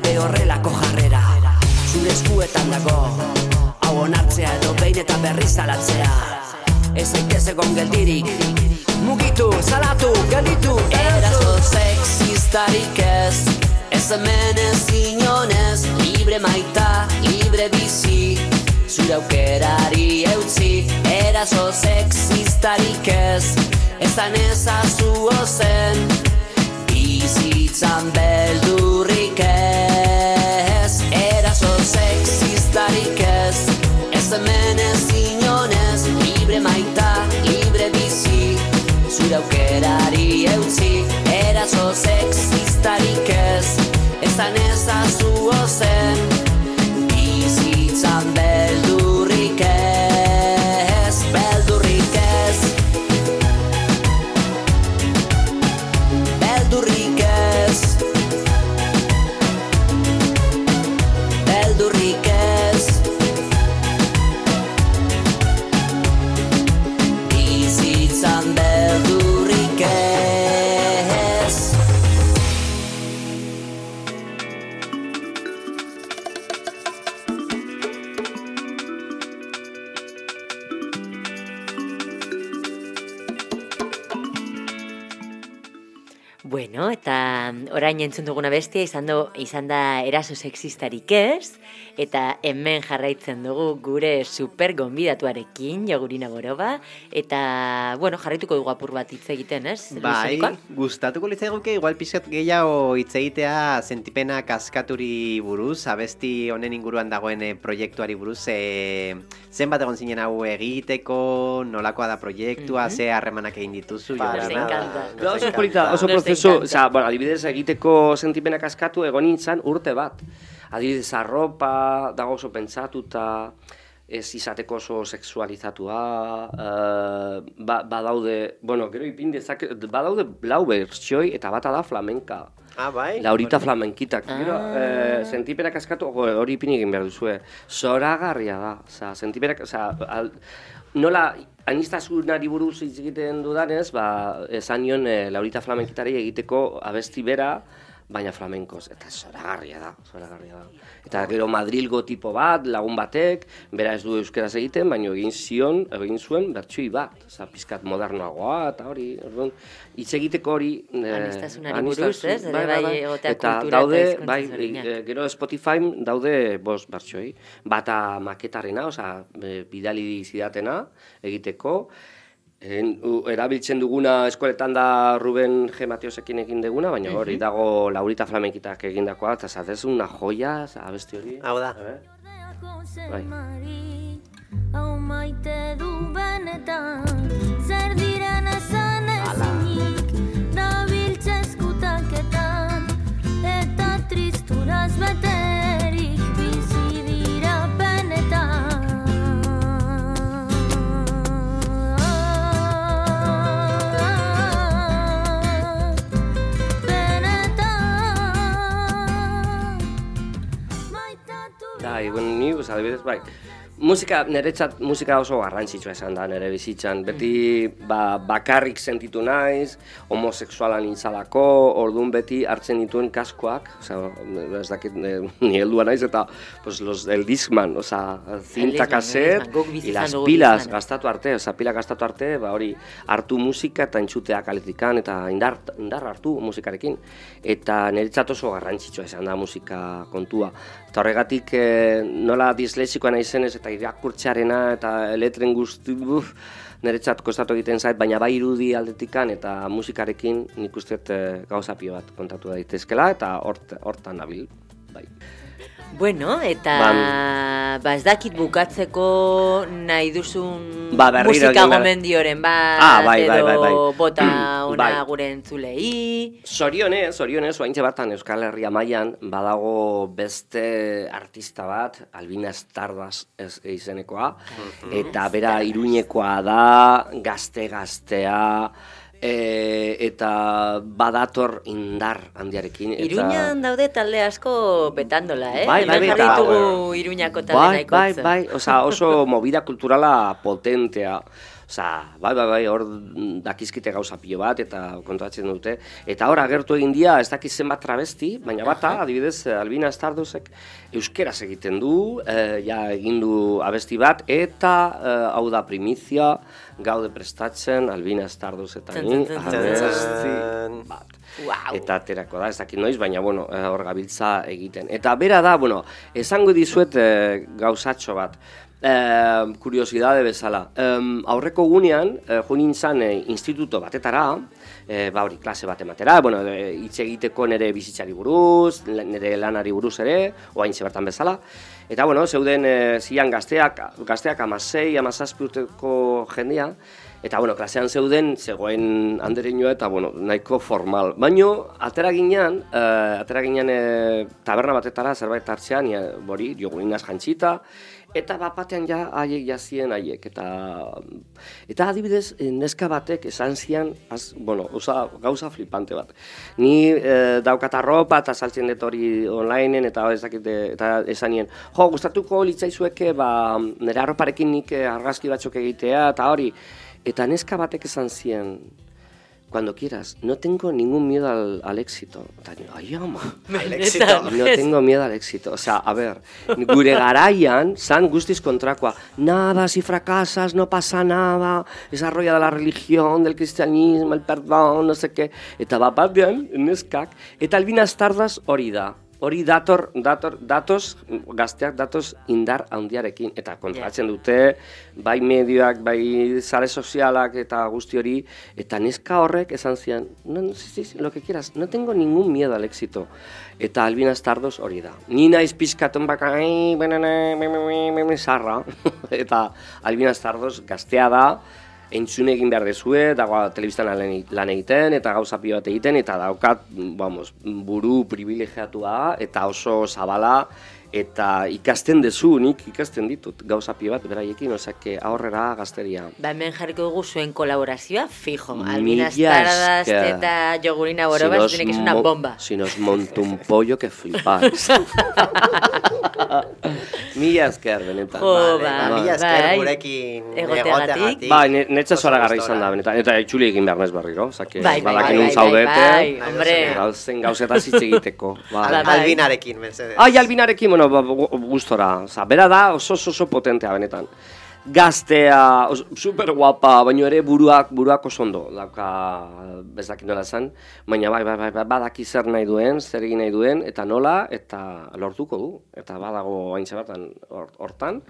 S8: gabe horrelako jarrera. Zure eskuetan dago Hau onartzea edo behin eta berriz salatzea. Ez zaitez egon geldirik Mugitu, salatu, gelditu Eraso sexistarik ez Ez hemen ez inonez Libre maita, libre bizi. Zure aukerari eutzi Eraso sexistarik ez Ezan ezazu ozen. Bizitzan beldurrik
S1: orain entzun duguna bestia izan, do, izan da eraso sexistarik ez, eta hemen jarraitzen dugu gure super gonbidatuarekin, jogurina boroba, eta, bueno, jarraituko dugu apur bat hitz egiten, ez?
S6: Bai, gustatuko litzaiguke igual pixkat gehiago hitz egitea sentipena kaskaturi buruz, abesti honen inguruan dagoen eh, proiektuari buruz, e, zenbat egon zinen hau egiteko, nolakoa da proiektua,
S1: Mhm.
S6: ze harremanak egin dituzu,
S14: nada. Da, oso polita, oso prozesu, oza, bueno, adibidez egiteko sentipenak askatu egon nintzen urte bat. Adibidez, arropa dago oso pentsatuta, ez izateko oso sexualizatua, uh, ba, badaude, bueno, gero ipin dezake, badaude lau bertsioi eta bata da flamenka.
S6: Ah, bai?
S14: Laurita flamenkitak. Gero, eh, sentipenak askatu, jo, hori ipini egin behar duzue. Zoragarria da. Osa, sentipenak, osa, al, nola anistasunari buruz hitz egiten dudanez, ba, esan nion eh, Laurita flamenkitari egiteko abesti bera, baina flamenkoz. Eta zoragarria da, zoragarria da. Eta gero Madrilgo tipo bat, lagun batek, bera ez du euskeraz egiten, baina egin zion, egin zuen bertsoi bat. Osa, pizkat modernoagoa, eta hori, orduan, hitz egiteko hori... eh,
S1: Anistasunari buruz, ez?
S14: Bai, bai,
S1: bai,
S14: bai. Eta daude, bai, e, gero Spotify daude bost bertsioi. Bata maketarena, osea, e, bidali zidatena egiteko. En, u, erabiltzen duguna eskoletan da Ruben G. Mateosekin egin duguna, baina hori dago Laurita Flamenkitak egindakoa, eta zatez una joya, abesti hori.
S6: Hau da.
S14: Bai.
S12: Hau maite du benetan Zer diren esan ezinik Nabiltze eskutaketan Eta tristuraz beterik
S14: Bai, bueno, ni, pues, adibidez, bai, Musika, niretzat musika oso garrantzitsua esan da nire bizitzan. Beti ba, bakarrik sentitu naiz, homosexuala nintzalako, orduan beti hartzen dituen kaskoak, osea, ez dakit, eh, ni heldua naiz, eta pues, los, el Discman,
S1: guk bizi
S14: y las pilas gastatu arte, osea, pila gastatu arte, ba hori hartu musika eta entzutea kaletikan, eta indar, indar hartu musikarekin. Eta niretzat oso garrantzitsua izan da musika kontua. Eta horregatik eh, nola dislexikoa naizenez eta irakurtzearena eta letren guzti, buf, niretzat kostatu egiten zait, baina bai irudi aldetikan eta musikarekin nik uste dut, eh, gauza pio bat kontatu daitezkela eta hort, hortan nabil. Bai.
S1: Bueno, eta ba ez dakit bukatzeko nahi duzun
S14: Ba,
S1: musika gomendioren bat
S14: Ah, bai, bai,
S1: edo
S14: bai, bai.
S1: bota ona
S14: Bai.
S1: gure entzulei.
S14: Zorionez, zorionez, oaintxe batan Euskal Herria mailan badago beste artista bat, Albina Stardust ez izenekoa, eta bera iruñekoa da, gazte-gaztea, e, eta badator indar handiarekin. Eta...
S1: Iruñan daude talde asko betandola, eh?
S14: Bai, bai, bai, eta-
S1: Iruñako talde
S14: Bai, bai,
S1: itzo.
S14: bai, osea, oso movida kulturala potentea. Osea, bai, bai, bai, hor dakizkite gauza pilo bat eta kontatzen dute. Eta hor agertu egin dira, ez dakiz zenbat travesti, baina bata, adibidez, Albina Stardusek euskeraz egiten du, eh, ja egin du abesti bat, eta eh, hau da primizia, gaude prestatzen, Albina Stardust eta ni, abesti bat.
S1: Wow.
S14: Eta aterako da, ez dakit noiz, baina bueno, eh, hor gabiltza egiten. Eta bera da, bueno, esango dizuet eh, gauzatxo bat. Kuriosidade bezala. Eh, aurreko gunean, eh, jo nintzen eh, instituto batetara, eh, ba hori, klase bat ematera, bueno, eh, hitz egiteko nire bizitzari buruz, nire lanari buruz ere, oain bertan bezala. Eta bueno, zeuden eh, zian gazteak, gazteak amasei, amazazpi urteko jendea, Eta, bueno, klasean zeuden, zegoen andereinoa eta, bueno, nahiko formal. Baino, atera ginean, eh, atera ginean eh, taberna batetara zerbait hartzean, ia, bori, joguninaz jantzita, eta bat batean ja haiek jazien haiek. Eta, eta adibidez, eh, neska batek esan zian, az, bueno, oza, gauza flipante bat. Ni eh, daukat arropa eta saltzen dut hori onlineen eta ez dakit, eh, eta esan nien, jo, gustatuko litzaizueke, ba, nire arroparekin nik eh, argazki batzuk egitea, eta hori, Eta neska batek esan zien, cuando quieras, no tengo ningún miedo al, al éxito. Ai ama,
S6: Al éxito.
S14: no tengo miedo al éxito. O sea, a ver, gure garaian, zan guztiz kontrakoa. Nada, si fracasas, no pasa nada, esa rolla de la religión, del cristianismo, el perdón, no sé qué. Eta bat batean, neskak, eta albina Stardust hori da. Hori dator, dator, datoz, gazteak datoz indar handiarekin. Eta kontratzen dute, bai medioak, bai sare sozialak eta guzti hori, eta neska horrek esan zian, no, no, sí, sí, lo que quieras, no tengo ningún miedo al éxito. Eta Albina Stardust hori da. Ni naiz pizkaton baka, ai, benene, me, me, me, me, me, sarra. eta Albina Stardust gaztea da, entzun egin behar dezue, dago telebistan lan egiten, eta gauza pilo bat egiten, eta daukat, vamos, buru privilegiatua, eta oso zabala, eta ikasten dezu, nik ikasten ditut gauza pilo bat beraiekin, osake aurrera gazteria.
S1: Ba, hemen jarriko dugu zuen kolaborazioa, fijo. Stardust
S14: esker.
S1: eta Jogurina Borobas
S14: nos
S1: tiene que ser una bomba.
S14: Si nos monto un pollo que flipáis. Mila esker, benetan.
S1: Jo, ba,
S6: ba, mila esker
S1: bai.
S6: gurekin
S1: Egoteagatik.
S6: egoteagatik.
S14: Bai, ne- netxe
S6: Oso
S14: zora garra izan da, benetan. Eta itxuli egin behar naiz berriro, osake,
S1: Bai, bai,
S14: badakin
S1: bai,
S14: un
S1: bai,
S14: zaudete,
S1: bai, hombre.
S14: gauzen gauzetaz hitz egiteko. Bai.
S1: Ba, bai.
S6: Albinarekin, mesedez.
S14: Ai, albinarekin, bueno, ba, gu- gustora. Oza, bera da oso oso, oso potentea benetan. Gaztea, super guapa, baina ere buruak, buruak oso ondo, dauka bezakit nola esan, baina bai, bai, bai, bai, badaki zer nahi duen, zer egin nahi duen, eta nola, eta lortuko du, eta badago hain hor- hortan,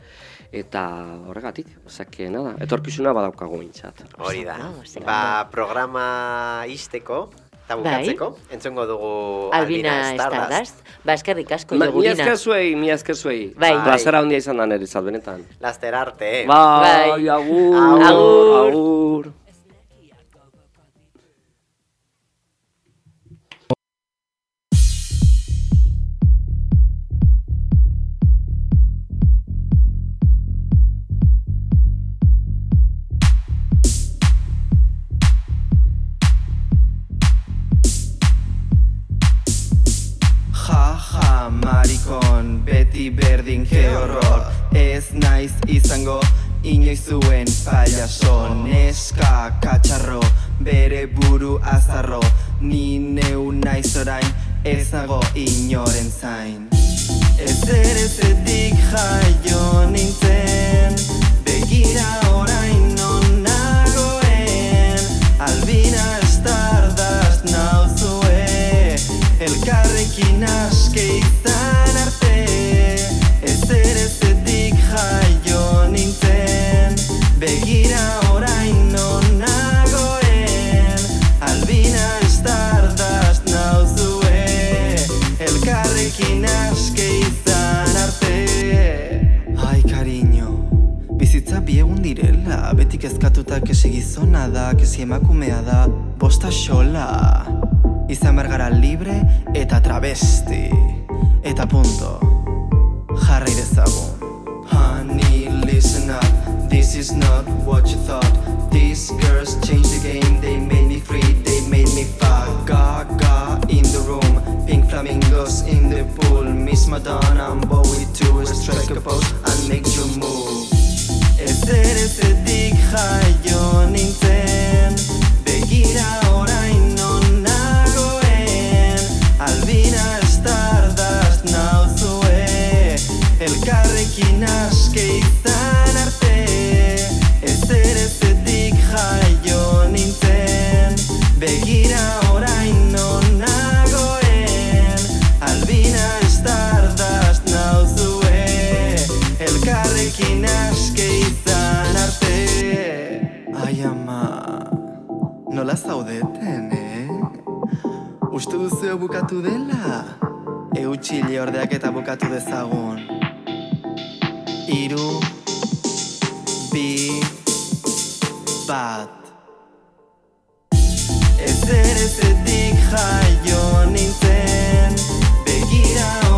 S14: eta horregatik, osake, nada, etorkizuna badaukago mintzat.
S6: Hori da. Ba, programa izteko, eta
S1: Bai.
S6: bukatzeko, entzungo dugu
S1: Albina Stardust. Ba, eskerrik asko
S14: Ma, mi
S1: Jogurina.
S14: esker zuei, mi esker zuei.
S1: Bai.
S14: Plazera handia izan da niretzat, benetan.
S6: Laster arte.
S14: Bai,
S1: Bai.
S14: agur,
S1: Agur.
S14: agur.
S13: Berdin, ke horror. Ez
S15: naiz izango inoiz zuen paiaso Neska katxarro bere buru azarro. Ni neu naiz orain ez nago inoren zain. Ez ere zetik jaio nintzen Begira orain direla Betik ezkatuta kesi gizona da, kesi emakumea da Bosta xola Izan bergara libre eta travesti. Eta punto. Jarrai dezagun. Honey, listen up. This is not what you thought. These girls changed the game. They made me free, they made me fuck. Gaga in the room. Pink flamingos in the pool. Miss Madonna and Bowie to strike a pose. And make you move Ez ere zetik jaio nintzen. Begira orain nola zaudeten, eh? Uste duzu bukatu dela? Eutxile ordeak eta bukatu dezagun Iru, bi, bat Ez ere zetik jaio nintzen Begira